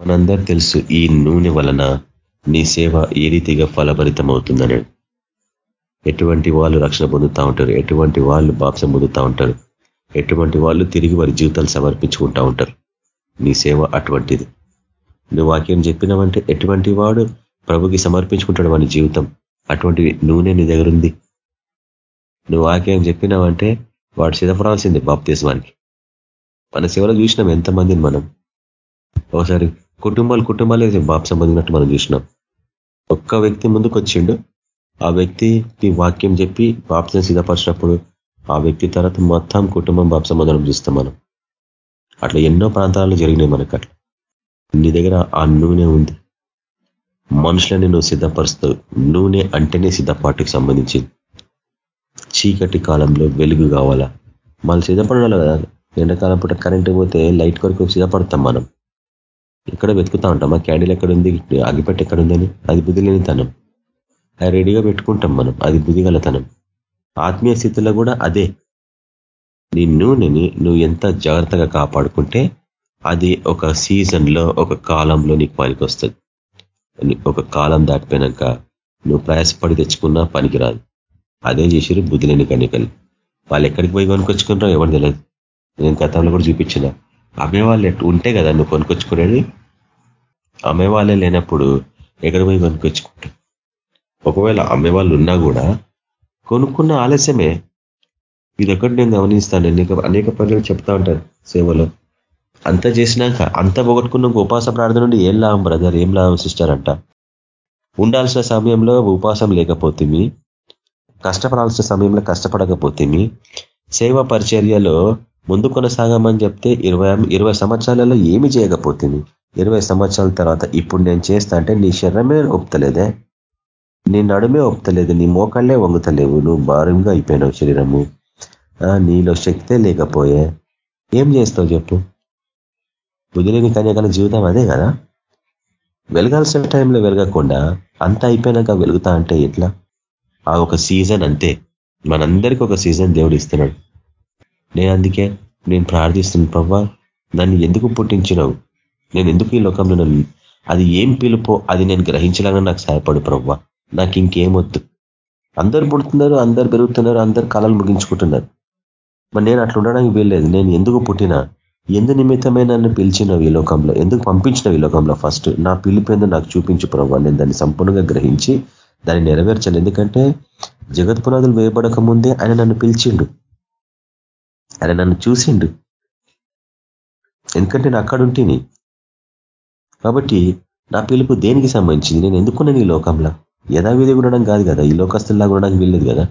మనందరూ తెలుసు ఈ నూనె వలన నీ సేవ ఏ రీతిగా ఫలభరితం అవుతుందని. ఎటువంటి వాళ్ళు రక్షణ పొందుతూ ఉంటారు? ఎటువంటి వాళ్ళు బాప్సం పొందుతూ ఉంటారు? ఎటువంటి వాళ్ళు తిరిగి వారి జీవితాలు సమర్పించుకుంటూ ఉంటారు? నీ సేవ అటువంటిది. నువ్వు వాక్యం చెప్పినావంటే ఎటువంటి వాడు ప్రభుకి సమర్పించుకుంటాడు వాని జీవితం? అటువంటి నూనె నీ దగ్గరుంది నువ్వు వాక్యం చెప్పినావంటే వాడు సిద్ధపడాల్సిందే బాప్తీస్వానికి మన సేవలో చూసినాం ఎంతమందిని మనం. ఒకసారి కుటుంబాలు కుటుంబాలే బాప్ సంబంధించినట్టు మనం చూసినాం. ఒక్క వ్యక్తి ముందుకు వచ్చిండు. ఆ వ్యక్తికి వాక్యం చెప్పి బాప్సం సిద్ధపరిచినప్పుడు ఆ వ్యక్తి తర్వాత మొత్తం కుటుంబం బాప్ సంబంధం చూస్తాం మనం. అట్లా ఎన్నో ప్రాంతాలలో జరిగినాయి మనకు అట్లా. నీ దగ్గర ఆ నూనె ఉంది. మనుషులని నువ్వు సిద్ధపరుస్తావు. నూనె అంటేనే సిద్ధపాటుకు సంబంధించింది. చీకటి కాలంలో వెలుగు కావాలా? మనం సిద్ధపడాలి కదా. ఎండాకాలం పూట కరెంటు పోతే లైట్ కొరకు సిద్ధపడతాం మనం. ఇక్కడ వెతుకుతా ఉంటాం ఆ క్యాండిల్ ఎక్కడ ఉంది? అగిపెట్టి ఎక్కడ ఉందని? అది బుద్ధి తనం అది రెడీగా పెట్టుకుంటాం మనం. అది బుద్ధిగలతనం. ఆత్మీయ స్థితిలో కూడా అదే. నీ నూనెని నువ్వు ఎంత జాగ్రత్తగా కాపాడుకుంటే అది ఒక సీజన్లో ఒక కాలంలో నీకు పనికి వస్తుంది ఒక కాలం దాటిపోయినాక నువ్వు ప్రయాసపడి తెచ్చుకున్నా పనికిరాదు. అదే చేసిరు బుద్ధి లేని కన్యకలు. వాళ్ళు ఎక్కడికి పోయి కొనుకొచ్చుకుంటారో ఎవరు తెలియదు నేను గతంలో కూడా చూపించిన. అమ్మేవాళ్ళు ఉంటే కదా నువ్వు కొనుకొచ్చుకునేది అమ్మేవాళ్ళే లేనప్పుడు ఎక్కడ పోయి కొనుకొచ్చుకుంటావు ఒకవేళ అమ్మేవాళ్ళు ఉన్నా కూడా కొనుక్కున్న ఆలస్యమే. ఇది నేను గమనిస్తాను. అనేక అనేక పనులు చెప్తా ఉంటారు సేవలో. అంత చేసినాక అంత పోగొట్టుకున్న ఉపాస ప్రార్థన నుండి ఏం లాభం బ్రదర్? ఏం లాభం సిస్టర్? అంట. ఉండాల్సిన సమయంలో ఉపాసం లేకపోతే కష్టపడాల్సిన సమయంలో కష్టపడకపోతే సేవ పరిచర్యలో ముందు కొనసాగమని చెప్తే ఇరవై ఇరవై సంవత్సరాలలో ఏమి చేయకపోతే ఇరవై సంవత్సరాల తర్వాత ఇప్పుడు నేను చేస్తా అంటే నీ శరీరమే ఒప్పుతలేదే. నీ నడుమే ఒప్పుతలేదు నీ మోకాళ్ళే వంగుతలేవు నువ్వు భారంగా అయిపోయినావు శరీరము. నీలో శక్తే లేకపోయే. ఏం చేస్తావు చెప్పు? బుద్ధిలేని కన్యకల జీవితం అదే కదా? వెలగాల్సిన టైంలో వెలగకుండా అంత అయిపోయినాక వెలుగుతా అంటే ఎట్లా? ఆ ఒక సీజన్ అంతే. మనందరికీ ఒక సీజన్ దేవుడు ఇస్తున్నాడు. నేను అందుకే నేను ప్రార్థిస్తున్నాను ప్రవ్వా నన్ను ఎందుకు పుట్టించినావు? నేను ఎందుకు ఈ లోకంలో అది ఏం పిలుపో అది నేను గ్రహించలాగా నాకు సహాయపడు ప్రవ్వ నాకు ఇంకేమొద్దు అందరు పుడుతున్నారు అందరు పెరుగుతున్నారు అందరు కళలు ముగించుకుంటున్నారు. మరి నేను అట్లా ఉండడానికి వీల్లేదు. నేను ఎందుకు పుట్టినా? ఎందు నిమిత్తమే నన్ను పిలిచినవి ఈ లోకంలో? ఎందుకు పంపించినవి ఈ లోకంలో? ఫస్ట్ నా పిలిపేందు నాకు చూపించు ప్రభావ నేను దాన్ని సంపూర్ణంగా గ్రహించి దాన్ని నెరవేర్చాలి ఎందుకంటే జగత్ పునాదులు వేయబడక ముందే ఆయన నన్ను పిలిచిండు. ఆయన నన్ను చూసిండు. ఎందుకంటే నేను అక్కడుంటిని. కాబట్టి నా పిలుపు దేనికి సంబంధించింది? నేను ఎందుకున్నాను ఈ లోకంలో? యథావిధి ఉండడం కాదు కదా. ఈ లోకస్తుల్లాగా ఉండడానికి వీల్లేదు కదా.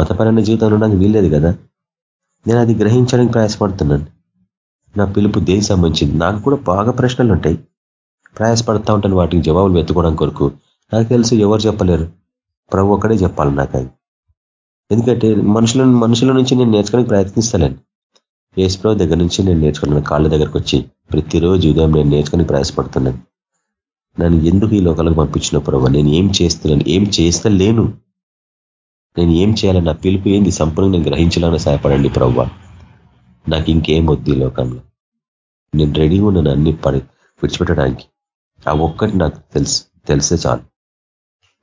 మతపరమైన జీవితంలో ఉండడానికి వీల్లేదు కదా. నేను అది గ్రహించడానికి ప్రయాసపడుతున్నాను. నా పిలుపు దేనికి సంబంధించింది? నాకు కూడా బాగా ప్రశ్నలు ఉంటాయి. ప్రయాసపడతా ఉంటాను వాటికి జవాబులు వెతుకోవడం కొరకు. నాకు తెలుసు ఎవరు చెప్పలేరు. ప్రభు ఒక్కడే చెప్పాలి నాకు అది ఎందుకంటే మనుషుల మనుషుల నుంచి నేను నేర్చుకోవడానికి ప్రయత్నిస్తలేను. ఏసుప్రభు దగ్గర నుంచి నేను నేర్చుకున్నాను. కాళ్ళ దగ్గరకు వచ్చి ప్రతిరోజు ఉదయం నేను నేర్చుకొని ప్రయాసపడుతున్నాను. నన్ను ఎందుకు ఈ లోకాలకు పంపించిన ప్రభు? నేను ఏం చేస్తున్నాను? ఏం చేస్తలేను? నేను ఏం చేయాలని నా పిలుపు ఏంది? సంపూర్ణంగా నేను గ్రహించాలని సహాయపడండి ప్రభు. నాకు ఇంకేం వద్దు ఈ లోకంలో. నేను రెడీగా ఉన్నాను అన్ని పడి విడిచిపెట్టడానికి. ఆ ఒక్కటి నాకు తెలుసు. తెలిసే చాలు.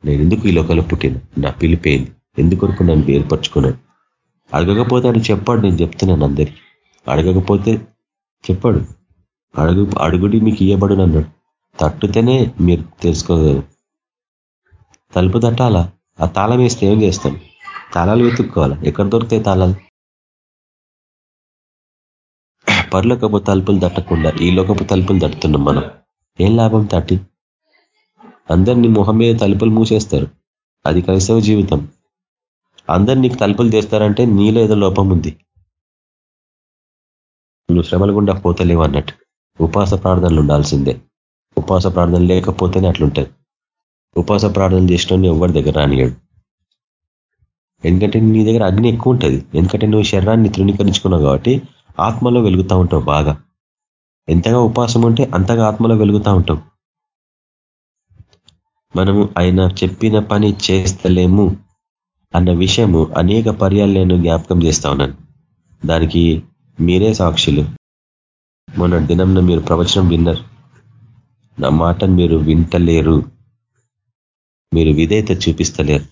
నేను ఎందుకు ఈ లోకంలో పుట్టిన నా పిలిపోయింది ఎందుకొరకు నన్ను ఏర్పరచుకున్నాను అడగకపోతే అని చెప్పాడు నేను చెప్తున్నాను అందరికీ. అడగకపోతే చెప్పాడు. అడుగు అడుగుడి మీకు ఇయ్యబడు అన్నాడు. తట్టుతేనే మీరు తెలుసుకోగలరు. తలుపు తట్టాలా? ఆ తాళం వేస్తే ఏం చేస్తాం? తాళాలు వెతుక్కోవాలా? ఎక్కడ దొరుకుతాయి తాళాలు? పర్లోకపు తలుపులు తట్టకుండా ఈ లోకపు తలుపులు తట్టుతున్నాం మనం. ఏం లాభం తట్టి? అందరినీ మొహం మీద తలుపులు మూసేస్తారు. అది క్రైస్తవ జీవితం. అందరు నీకు తలుపులు తెస్తారంటే నీలో ఏదో లోపం ఉంది. నువ్వు శ్రమల గుండా పోతలేవు అన్నట్టు. ఉపాస ప్రార్థనలు ఉండాల్సిందే. ఉపాస ప్రార్థన లేకపోతేనే అట్లుంటుంది. ఉపాస ప్రార్థన చేసిన ఎవరి దగ్గర రానియాడు ఎందుకంటే నీ దగ్గర అగ్ని ఎక్కువ ఉంటుంది. ఎందుకంటే నువ్వు శరీరాన్ని తృణీకరించుకున్నావు కాబట్టి ఆత్మలో వెలుగుతూ ఉంటావు బాగా. ఎంతగా ఉపాసం ఉంటే అంతగా ఆత్మలో వెలుగుతూ ఉంటావు. మనము ఆయన చెప్పిన పని చేస్తలేము అన్న విషయము అనేక పర్యాలు నేను జ్ఞాపకం చేస్తా ఉన్నాను. దానికి మీరే సాక్షులు. మొన్న దినంన మీరు ప్రవచనం విన్నారు. నా మాటను మీరు వింటలేరు. మీరు విధేయత చూపిస్తలేరు.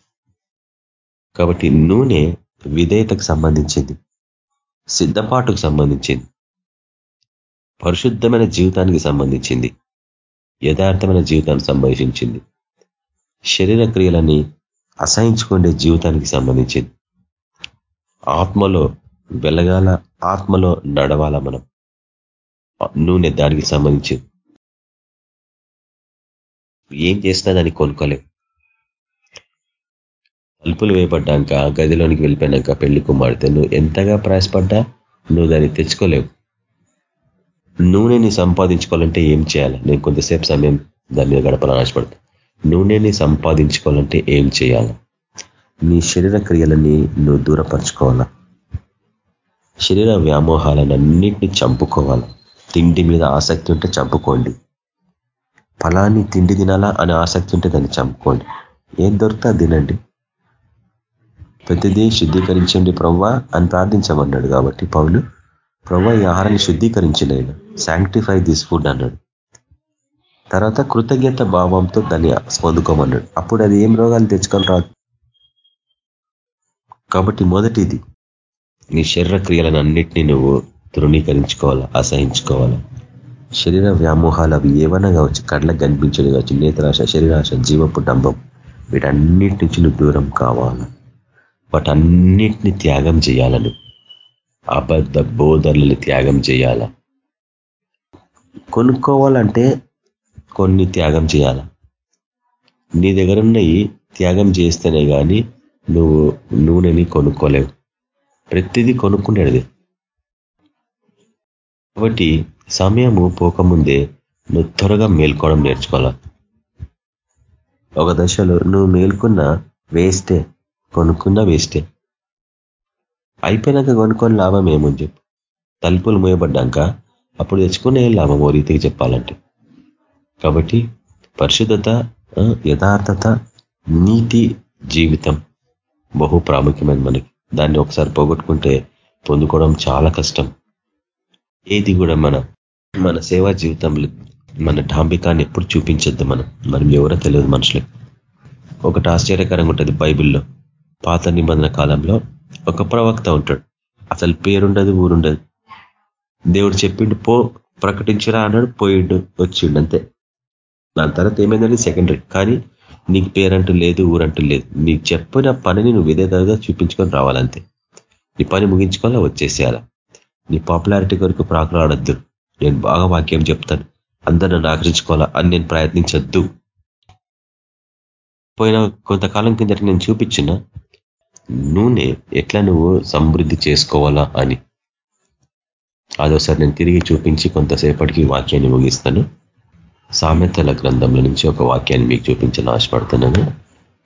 కాబట్టి నూనె విధేయతకు సంబంధించింది. సిద్ధపాటుకు సంబంధించింది. పరిశుద్ధమైన జీవితానికి సంబంధించింది. యథార్థమైన జీవితానికి సంభవించింది. శరీర క్రియలని అసహించుకునే జీవితానికి సంబంధించింది. ఆత్మలో వెలగాల ఆత్మలో నడవాల మనం. నూనె దానికి సంబంధించింది. ఏం చేసినా దాన్ని కొనుక్కోలేవు తలుపులు వేయబడ్డాక గదిలోనికి వెళ్ళిపోయినాక పెళ్ళి కుమార్తె నువ్వు ఎంతగా ప్రయాసపడ్డా నువ్వు దాన్ని తెచ్చుకోలేవు. నూనెని సంపాదించుకోవాలంటే ఏం చేయాలి? నేను కొంతసేపు సమయం దాని మీద గడపాలని ఆశపడతా. నూనెని సంపాదించుకోవాలంటే ఏం చేయాలి? నీ శరీర క్రియలని నువ్వు దూరపరచుకోవాలా? శరీర వ్యామోహాలన్నింటినీ చంపుకోవాలి? తిండి మీద ఆసక్తి ఉంటే చంపుకోండి. ఫలాన్ని తిండి తినాలా అనే ఆసక్తి ఉంటే దాన్ని చంపుకోండి. ఏం దొరుకుతా తినండి? ప్రతిదీ శుద్ధీకరించండి ప్రవ్వా అని ప్రార్థించమన్నాడు కాబట్టి పౌలు ప్రవ్వా ఈ ఆహారాన్ని శుద్ధీకరించిన ఆయన శాంక్టిఫై దిస్ ఫుడ్ అన్నాడు. తర్వాత కృతజ్ఞత భావంతో దాన్ని పొందుకోమన్నాడు అప్పుడు అది ఏం రోగాలు తెచ్చుకొని రాదు. కాబట్టి మొదటిది నీ శరీర క్రియలను అన్నిటినీ నువ్వు తృణీకరించుకోవాలా అసహించుకోవాలా? శరీర వ్యామోహాలు అవి ఏవైనా కావచ్చు కళ్ళకు కనిపించేది కావచ్చు నేత్రాశ శరీరాశ జీవపు డంబం వీటన్నిటి నుంచి నువ్వు దూరం కావాలా? వాటన్నిటిని త్యాగం చేయాలను అబద్ధ బోధనలు త్యాగం చేయాల? కొనుక్కోవాలంటే కొన్ని త్యాగం చేయాల? నీ దగ్గర ఉన్నవి త్యాగం చేస్తేనే కానీ నువ్వు నూనెని కొనుక్కోలేవు. ప్రతిదీ కొనుక్కునేది కాబట్టి సమయము పోకముందే నువ్వు త్వరగా మేల్కోవడం నేర్చుకోవాలి? ఒక దశలో నువ్వు మేల్కున్న వేస్టే కొనుక్కున్న వేస్టే. అయిపోయినాక కొనుక్కొని లాభం ఏముంది చెప్పు. తలుపులు మూయబడ్డాక అప్పుడు తెచ్చుకునే లాభం ఓ రీతికి చెప్పాలంటే. కాబట్టి పరిశుద్ధత యథార్థత నీతి జీవితం బహు ప్రాముఖ్యమైన మనకి. దాన్ని ఒకసారి పోగొట్టుకుంటే పొందుకోవడం చాలా కష్టం. ఏది కూడా మన మన సేవా జీవితంలో మన డాంబికాన్ని ఎప్పుడు చూపించొద్దు మనం. మనం ఎవరో తెలియదు మనుషులకు. ఒకటి ఆశ్చర్యకరంగా ఉంటుంది బైబిల్లో. పాత నిబంధన కాలంలో ఒక ప్రవక్త ఉంటాడు. అసలు పేరుండదు ఊరుండదు. దేవుడు చెప్పిండు పో ప్రకటించరా అన్నాడు పోయిండు వచ్చిండు అంతే. దాని తర్వాత ఏమైందంటే సెకండరీ కానీ నీకు పేరంటూ లేదు ఊరంటూ లేదు. నీకు చెప్పిన పనిని నువ్వు విధేతగా చూపించుకొని రావాలంతే. నీ పని ముగించుకోవాలా? వచ్చేసేయాల? నీ పాపులారిటీ కొరకు ప్రాకులాడొద్దు నేను బాగా వాక్యం చెప్తాను. అందరు నన్ను ఆకరించుకోవాలా అని నేను ప్రయత్నించొద్దు. పోయిన కొంతకాలం కిందట నేను చూపించిన నూనె ఎట్లా నువ్వు సమృద్ధి చేసుకోవాలా అని. అదోసారి నేను తిరిగి చూపించి కొంతసేపటికి వాక్యాన్ని ముగిస్తాను. సామెతల గ్రంథంలో నుంచి ఒక వాక్యాన్ని మీకు చూపించాలని ఆశపడుతున్నాను.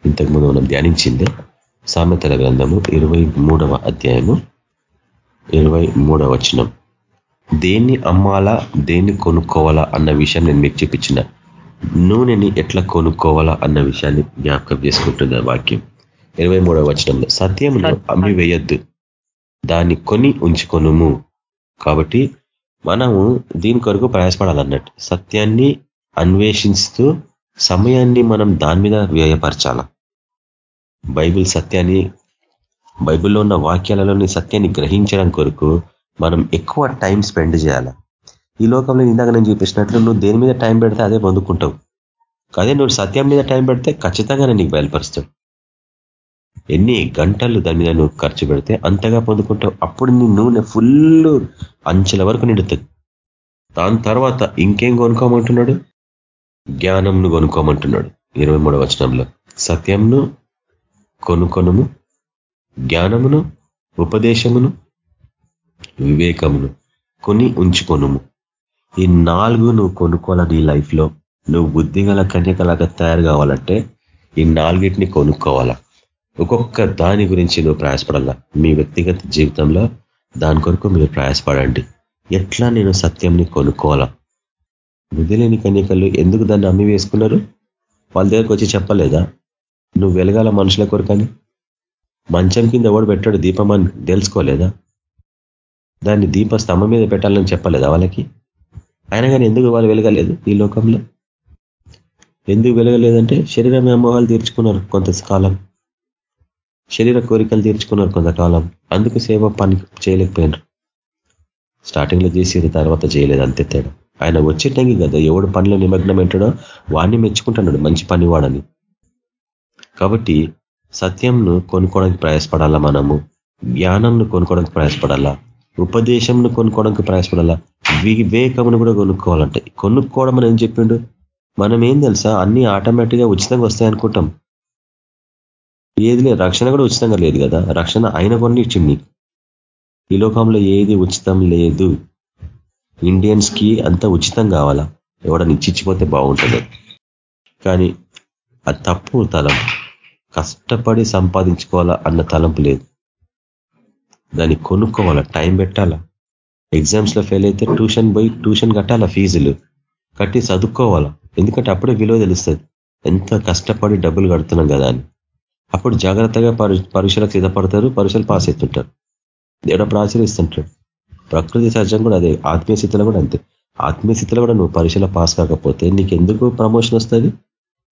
ఇంతకుముందు మనం ధ్యానించిందే సామెతల గ్రంథము ఇరవై అధ్యాయము ఇరవై వచనం. దేన్ని అమ్మాలా దేన్ని కొనుక్కోవాలా అన్న విషయం నేను మీకు చూపించిన. నూనెని ఎట్లా కొనుక్కోవాలా అన్న విషయాన్ని జ్ఞాపకం చేసుకుంటుంది వాక్యం. ఇరవై మూడవ వచనంలో సత్యమును అమ్మి వేయొద్దు దాన్ని కొని ఉంచుకొనుము. కాబట్టి మనము దీని కొరకు ప్రయాసపడాలన్నట్టు. సత్యాన్ని అన్వేషిస్తూ సమయాన్ని మనం దాని మీద వ్యయపరచాల. బైబిల్ సత్యాన్ని బైబిల్లో ఉన్న వాక్యాలలోని సత్యాన్ని గ్రహించడం కొరకు మనం ఎక్కువ టైం స్పెండ్ చేయాల. ఈ లోకంలో ఇందాక నేను చూపించినట్లు నువ్వు దేని మీద టైం పెడితే అదే పొందుకుంటావు. అదే నువ్వు సత్యం మీద టైం పెడితే ఖచ్చితంగా నీకు బయలుపరుస్తావు ఎన్ని గంటలు దాని మీద నువ్వు ఖర్చు పెడితే అంతగా పొందుకుంటావు. అప్పుడు నీ నూనె ఫుల్ అంచెల వరకు నిండుతుంది. దాని తర్వాత ఇంకేం కొనుక్కోమంటున్నాడు? జ్ఞానంను కొనుక్కోమంటున్నాడు ఇరవై మూడవ వచనంలో. సత్యంను కొనుకొనము జ్ఞానమును ఉపదేశమును వివేకమును కొని ఉంచుకొనుము. ఈ నాలుగు నువ్వు కొనుక్కోవాలి నీ లైఫ్లో నువ్వు బుద్ధిగల కన్యకలాగా తయారు కావాలంటే ఈ నాలుగిటిని కొనుక్కోవాలా? ఒక్కొక్క దాని గురించి నువ్వు ప్రయాసపడాలా? మీ వ్యక్తిగత జీవితంలో దాని కొరకు మీరు ప్రయాసపడండి. ఎట్లా నేను సత్యంని కొనుక్కోవాలా? బుద్ధి లేని కన్యకలు ఎందుకు దాన్ని అమ్మి వేసుకున్నారు? వాళ్ళ దగ్గరకు వచ్చి చెప్పలేదా? నువ్వు వెలగాల మనుషుల కొరకని? మంచం కింద ఎవడు పెట్టాడు దీపం అని తెలుసుకోలేదా? దాన్ని దీప స్తంభం మీద పెట్టాలని చెప్పలేదా వాళ్ళకి? అయినా కానీ ఎందుకు వాళ్ళు వెలగలేదు ఈ లోకంలో? ఎందుకు వెలగలేదంటే శరీర వ్యామోహాలు తీర్చుకున్నారు కొంతకాలం. శరీర కోరికలు తీర్చుకున్నారు కొంతకాలం. అందుకు సేవ పని చేయలేకపోయినారు. స్టార్టింగ్లో లో తర్వాత చేయలేదు అంతే తేడా. ఆయన వచ్చేటంగి కదా ఎవడు పనిలో నిమగ్నం ఏంటాడో వాడిని మెచ్చుకుంటున్నాడు మంచి పనివాడని. కాబట్టి సత్యంను కొనుక్కోవడానికి ప్రయాసపడాలా మనము? జ్ఞానంను కొనుక్కోవడానికి ప్రయాసపడాలా? ఉపదేశంను కొనుక్కోవడానికి ప్రయాసపడాలా? వివేకమును కూడా కొనుక్కోవాలంటే కొనుక్కోవడం అని ఏం చెప్పిండు? మనం ఏం తెలుసా? అన్ని ఆటోమేటిక్గా ఉచితంగా వస్తాయి అనుకుంటాం. ఏది లేదు రక్షణ కూడా ఉచితంగా లేదు కదా రక్షణ ఆయన కొన్ని ఇచ్చింది. ఈ లోకంలో ఏది ఉచితం లేదు. ఇండియన్స్కి అంత ఉచితం కావాలా? ఎవడని ఇచ్చిచ్చిపోతే బాగుంటుంది. కానీ అది తప్పు తలంపు కష్టపడి సంపాదించుకోవాలా అన్న తలంపు లేదు. దాన్ని కొనుక్కోవాలా? టైం పెట్టాలా? ఎగ్జామ్స్లో ఫెయిల్ అయితే ట్యూషన్ పోయి ట్యూషన్ కట్టాలా ఫీజులు? కట్టి చదువుకోవాలా ఎందుకంటే అప్పుడే విలువ తెలుస్తుంది. ఎంత కష్టపడి డబ్బులు కడుతున్నాం కదా అని. అప్పుడు జాగ్రత్తగా పరీక్షలకు సిద్ధపడతారు పరీక్షలు పాస్ అవుతుంటారు దేవుడప్పుడు ఆచరిస్తుంటాడు ప్రకృతి సహజం కూడా అదే ఆత్మీయ స్థితిలో కూడా అంతే. ఆత్మీయ స్థితిలో కూడా నువ్వు పరీక్షలో పాస్ కాకపోతే నీకు ఎందుకు ప్రమోషన్ వస్తుంది?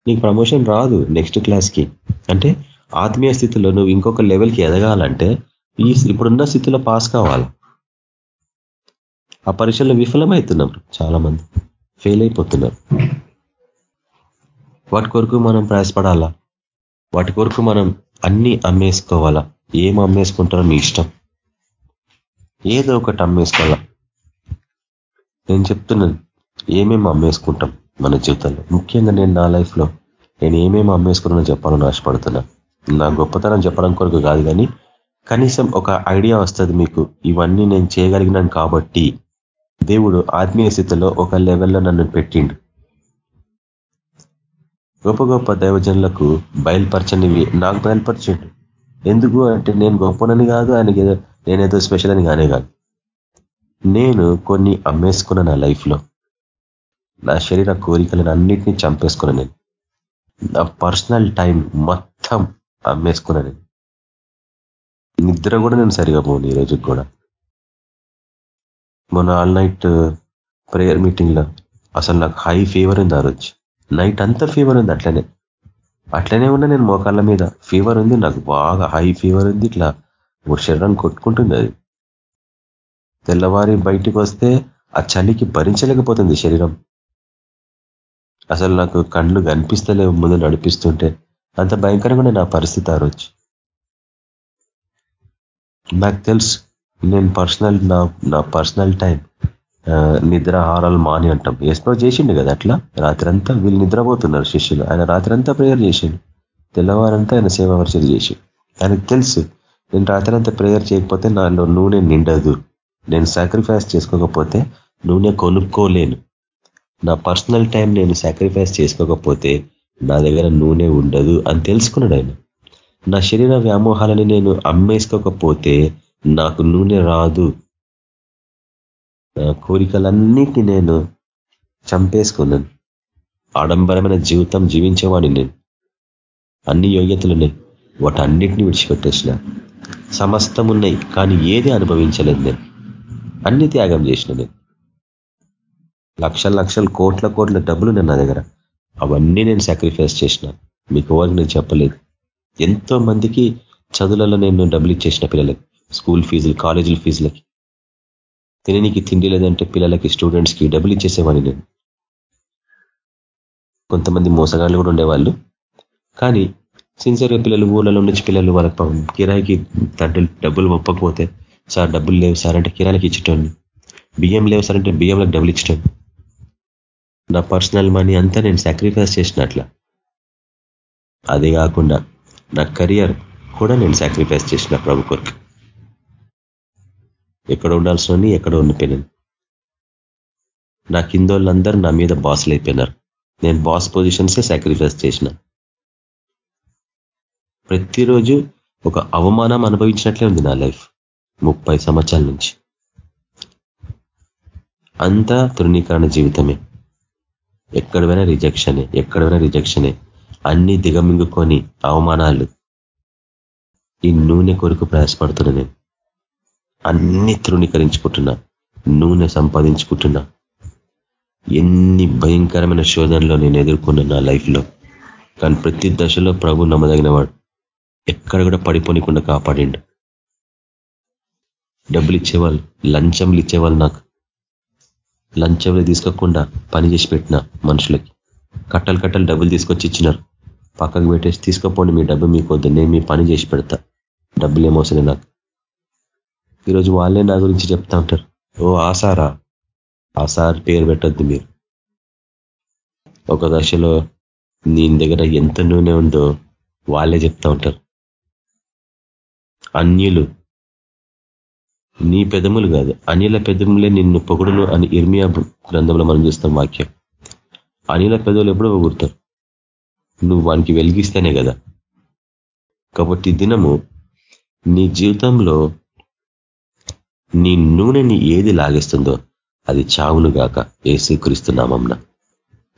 నీకు ప్రమోషన్ రాదు నెక్స్ట్ క్లాస్కి అంటే ఆత్మీయ స్థితిలో నువ్వు ఇంకొక లెవెల్కి ఎదగాలంటే ఈ ఇప్పుడున్న స్థితిలో పాస్ కావాలి. ఆ పరీక్షల్లో విఫలమవుతున్నారు చాలా మంది ఫెయిల్ అయిపోతున్నారు. వాటి కొరకు మనం ప్రయాసపడాలా? వాటి కొరకు మనం అన్ని అమ్మేసుకోవాలా? ఏం అమ్మేసుకుంటారో మీ ఇష్టం. ఏదో ఒకటి అమ్మేసుకోవాలా? నేను చెప్తున్నాను ఏమేమి అమ్మేసుకుంటాం మన జీవితంలో? ముఖ్యంగా నేను నా లైఫ్లో నేను ఏమేమి అమ్మేసుకున్నా చెప్పాలని ఆశపడుతున్నా. నా గొప్పతనం చెప్పడం కొరకు కాదు కానీ కనీసం ఒక ఐడియా వస్తుంది మీకు. ఇవన్నీ నేను చేయగలిగినాను కాబట్టి దేవుడు ఆత్మీయ స్థితిలో ఒక లెవెల్లో నన్ను పెట్టిండు. గొప్ప గొప్ప దైవజనులకు బయలుపరచనివి నాకు బయలుపరచండు. ఎందుకు అంటే నేను గొప్పనని కాదు ఆయనకి ఏదో నేనేదో స్పెషల్ అని కానే కాదు. నేను కొన్ని అమ్మేసుకున్న నా లైఫ్లో నా శరీర కోరికలను అన్నిటినీ చంపేసుకున్నా నేను. నా పర్సనల్ టైం మొత్తం అమ్మేసుకున్నా నేను. నిద్ర కూడా నేను సరిగా పోను ఈ రోజుకి కూడా. మొన్న ఆల్ నైట్ ప్రేయర్ మీటింగ్లో అసలు నాకు హై ఫీవర్ ఉంది ఆ రోజు. నైట్ అంతా ఫీవర్ ఉంది అట్లనే. అట్లనే ఉన్నా నేను మోకాళ్ళ మీద. ఫీవర్ ఉంది నాకు బాగా హై ఫీవర్ ఉంది ఇట్లా. శరీరాన్ని కొట్టుకుంటుంది అది. తెల్లవారి బయటికి వస్తే ఆ చలికి భరించలేకపోతుంది శరీరం. అసలు నాకు కళ్ళు కనిపిస్తలేవు ముందు నడిపిస్తుంటే. అంత భయంకరంగా నా పరిస్థితి ఆ రోజు. నాకు తెలుసు నేను పర్సనల్ నా నా పర్సనల్ టైం. నిద్రహారాలు మాని అంటాం. ఎస్నో చేసిండు కదా అట్లా? రాత్రంతా వీళ్ళు నిద్రపోతున్నారు శిష్యులు. ఆయన రాత్రంతా ప్రేయర్ చేసిండు. తెల్లవారంతా ఆయన సేవ వర్షలు చేసి ఆయనకు తెలుసు నేను రాత్రంతా ప్రేయర్ చేయకపోతే నాలో నూనె నిండదు. నేను సాక్రిఫైస్ చేసుకోకపోతే నూనె కొనుక్కోలేను. నా పర్సనల్ టైం నేను సాక్రిఫైస్ చేసుకోకపోతే నా దగ్గర నూనె ఉండదు అని తెలుసుకున్నాడు ఆయన. నా శరీర వ్యామోహాలని నేను అమ్మేసుకోకపోతే నాకు నూనె రాదు. కోరికలన్నిటిని నేను చంపేసుకున్నాను. ఆడంబరమైన జీవితం జీవించేవాడిని నేను. అన్ని యోగ్యతలు యోగ్యతలున్నాయి వాటన్నిటిని విడిచిపెట్టేసిన. సమస్తమున్నాయి కానీ ఏది అనుభవించలేదు నేను. అన్ని త్యాగం చేసిన నేను. లక్షల లక్షల కోట్ల కోట్ల డబ్బులు నేను నా దగ్గర. అవన్నీ నేను సాక్రిఫైస్ చేసిన. మీకు ఎవరికి నేను చెప్పలేదు. ఎంతో మందికి చదువులలో నేను డబ్బులు ఇచ్చేసిన పిల్లలకి స్కూల్ ఫీజులు కాలేజీల ఫీజులకి. తిననికి తిండి లేదంటే పిల్లలకి స్టూడెంట్స్కి డబ్బులు ఇచ్చేసేవాడిని నేను. కొంతమంది మోసగాళ్ళు కూడా ఉండేవాళ్ళు. కానీ సిన్సియర్గా పిల్లలు ఊళ్ళలో నుంచి పిల్లలు వాళ్ళకి కిరాయికి తండ్రులు డబ్బులు ఒప్పకపోతే సార్ డబ్బులు లేవు సార్ అంటే కిరాయికి ఇచ్చేటోండి బియ్యం లేవు సార్ అంటే బియ్యంలకు డబ్బులు ఇచ్చటం నా పర్సనల్ మనీ అంతా నేను సాక్రిఫైస్ చేసినట్ల. అదే కాకుండా నా కెరియర్ కూడా నేను సాక్రిఫైస్ చేసిన ప్రభు కొరకు. ఎక్కడ ఉండాల్సిన ఎక్కడ ఉండిపోయినాను నా కిందోళ్ళందరూ నా మీద బాసులు అయిపోయినారు. నేను బాస్ పొజిషన్సే సాక్రిఫైస్ చేసిన. ప్రతిరోజు ఒక అవమానం అనుభవించినట్లే ఉంది నా లైఫ్ ముప్పై సంవత్సరాల నుంచి. అంతా తృణీకరణ జీవితమే. ఎక్కడైనా రిజెక్షనే ఎక్కడ రిజెక్షనే అన్ని దిగమింగుకొని అవమానాలు. ఈ నూనె కొరకు ప్రయాసపడుతున్నా నేను. అన్ని తృణీకరించుకుంటున్నా నూనె సంపాదించుకుంటున్నా. ఎన్ని భయంకరమైన శోధనలో నేను ఎదుర్కొన్నా నా లైఫ్లో. కానీ ప్రతి దశలో ప్రభు నమ్మదగిన వాడు ఎక్కడ కూడా పడిపోనికుండా కాపాడిండు. డబ్బులు ఇచ్చేవాళ్ళు లంచంలు ఇచ్చేవాళ్ళు నాకు. లంచంలు తీసుకోకుండా పని చేసి పెట్టిన మనుషులకి. కట్టలు కట్టలు డబ్బులు తీసుకొచ్చి ఇచ్చినారు. పక్కకు పెట్టేసి తీసుకోపోండి మీ డబ్బు మీకు వద్దు నేను మీ పని చేసి పెడతా. డబ్బులు ఏమవసరం నాకు. ఈరోజు వాళ్ళే నా గురించి చెప్తా ఉంటారు. ఓ ఆసారా? ఆసార్ పేరు పెట్టొద్దు మీరు. ఒక దశలో నీ దగ్గర ఎంత నూనె ఉందో వాళ్ళే చెప్తా ఉంటారు. అన్యులు. నీ పెదములు కాదు. అనిల పెదములే నిన్ను పొగుడును అని ఇర్మియా గ్రంథంలో మనం చూస్తాం వాక్యం. అనిల పెదవులు ఎప్పుడో పొగుడతారు. నువ్వు వానికి వెలిగిస్తేనే కదా. కాబట్టి దినము నీ జీవితంలో నీ నూనెని ఏది లాగేస్తుందో అది చావును గాక ఏసుక్రీస్తున్నామన్న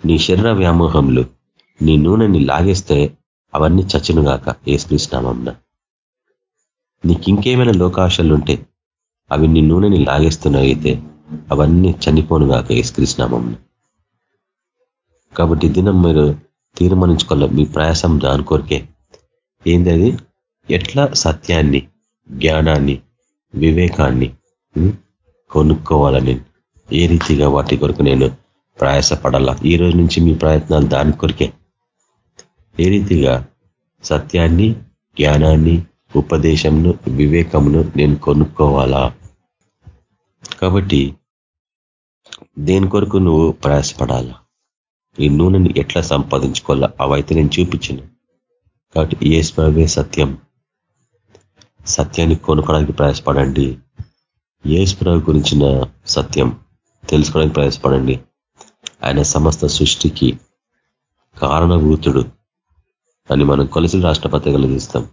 నీ శరీర వ్యామోహంలో నీ నూనెని లాగేస్తే అవన్నీ చచ్చునుగాక ఏసుక్రీస్తున్నామన్న నీకు ఇంకేమైనా లోకాశలుంటే అవి నీ నూనెని లాగేస్తున్నాయితే అవన్నీ చనిపోనుగాక ఏసుక్రీస్తున్నామన్న కాబట్టి దినం మీరు తీర్మానించుకోవాలి మీ ప్రయాసం దాని కొరికే. ఏంది అది? ఎట్లా సత్యాన్ని జ్ఞానాన్ని వివేకాన్ని కొనుక్కోవాలని ఏ రీతిగా వాటి కొరకు నేను ప్రయాసపడాలా? ఈ రోజు నుంచి మీ ప్రయత్నాలు దాని కొరికే. ఏ రీతిగా సత్యాన్ని జ్ఞానాన్ని ఉపదేశంను వివేకమును నేను కొనుక్కోవాలా? కాబట్టి దేని కొరకు నువ్వు ప్రయాసపడాలా? ఈ నూనెని ఎట్లా సంపాదించుకోవాలా? అవైతే నేను చూపించిన. కాబట్టి ఏ స్వరమే సత్యం. సత్యాన్ని కొనుక్కోవడానికి ప్రయాసపడండి. ఏ స్వరం గురించిన సత్యం తెలుసుకోవడానికి ప్రయాసపడండి. ఆయన సమస్త సృష్టికి కారణభూతుడు అని మనం కొలసి రాష్ట్ర పత్రికలు తీస్తాం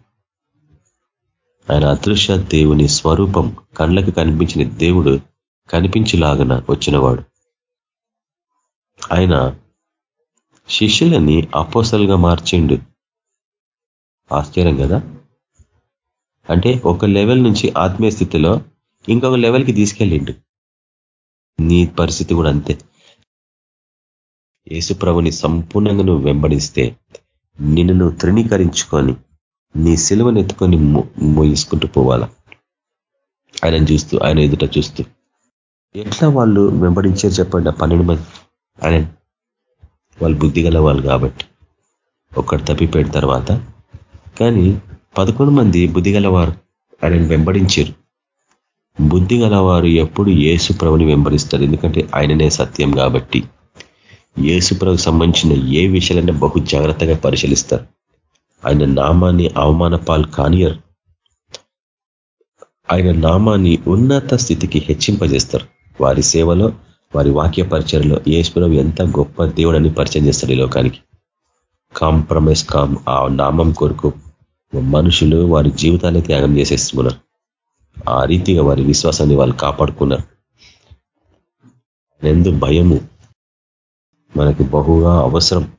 ఆయన అదృశ్య దేవుని స్వరూపం కళ్ళకి కనిపించిన దేవుడు కనిపించిలాగన వచ్చినవాడు. ఆయన శిష్యులని అపోసలుగా మార్చిండు. ఆశ్చర్యం కదా? అంటే ఒక లెవెల్ నుంచి ఆత్మీయ స్థితిలో ఇంకొక లెవెల్కి తీసుకెళ్ళిండు. నీ పరిస్థితి కూడా అంతే. యేసుప్రభుని సంపూర్ణంగా నువ్వు వెంబడిస్తే నిన్ను నువ్వు తృణీకరించుకొని నీ సిలువను ఎత్తుకొని మోయించుకుంటూ పోవాలా? ఆయన చూస్తూ ఆయన ఎదుట చూస్తూ. ఎట్లా వాళ్ళు వెంబడించారు చెప్పండి పన్నెండు మంది? ఆయన వాళ్ళు బుద్ధి వాళ్ళు కాబట్టి. ఒక్కడు తప్పిపోయిన తర్వాత కానీ పదకొండు మంది బుద్ధి గలవారు ఆయనను వెంబడించారు. బుద్ధి గలవారు ఎప్పుడు ఏసు ప్రభుని వెంబడిస్తారు. ఎందుకంటే ఆయననే సత్యం కాబట్టి. ఏసు ప్రభుకి సంబంధించిన ఏ విషయాలైనా బహు జాగ్రత్తగా పరిశీలిస్తారు. ఆయన నామాన్ని అవమాన పాలు కానియరు. ఆయన నామాన్ని ఉన్నత స్థితికి హెచ్చింపజేస్తారు. వారి సేవలో వారి వాక్య పరిచయలో ఈశ్వరం ఎంత గొప్ప దేవుడని పరిచయం చేస్తారు ఈ లోకానికి. కాంప్రమైజ్ కామ్ ఆ నామం కొరకు మనుషులు వారి జీవితాన్ని త్యాగం చేసేస్తున్నారు. ఆ రీతిగా వారి విశ్వాసాన్ని వాళ్ళు కాపాడుకున్నారు. ఎందు భయము మనకి బహుగా అవసరం.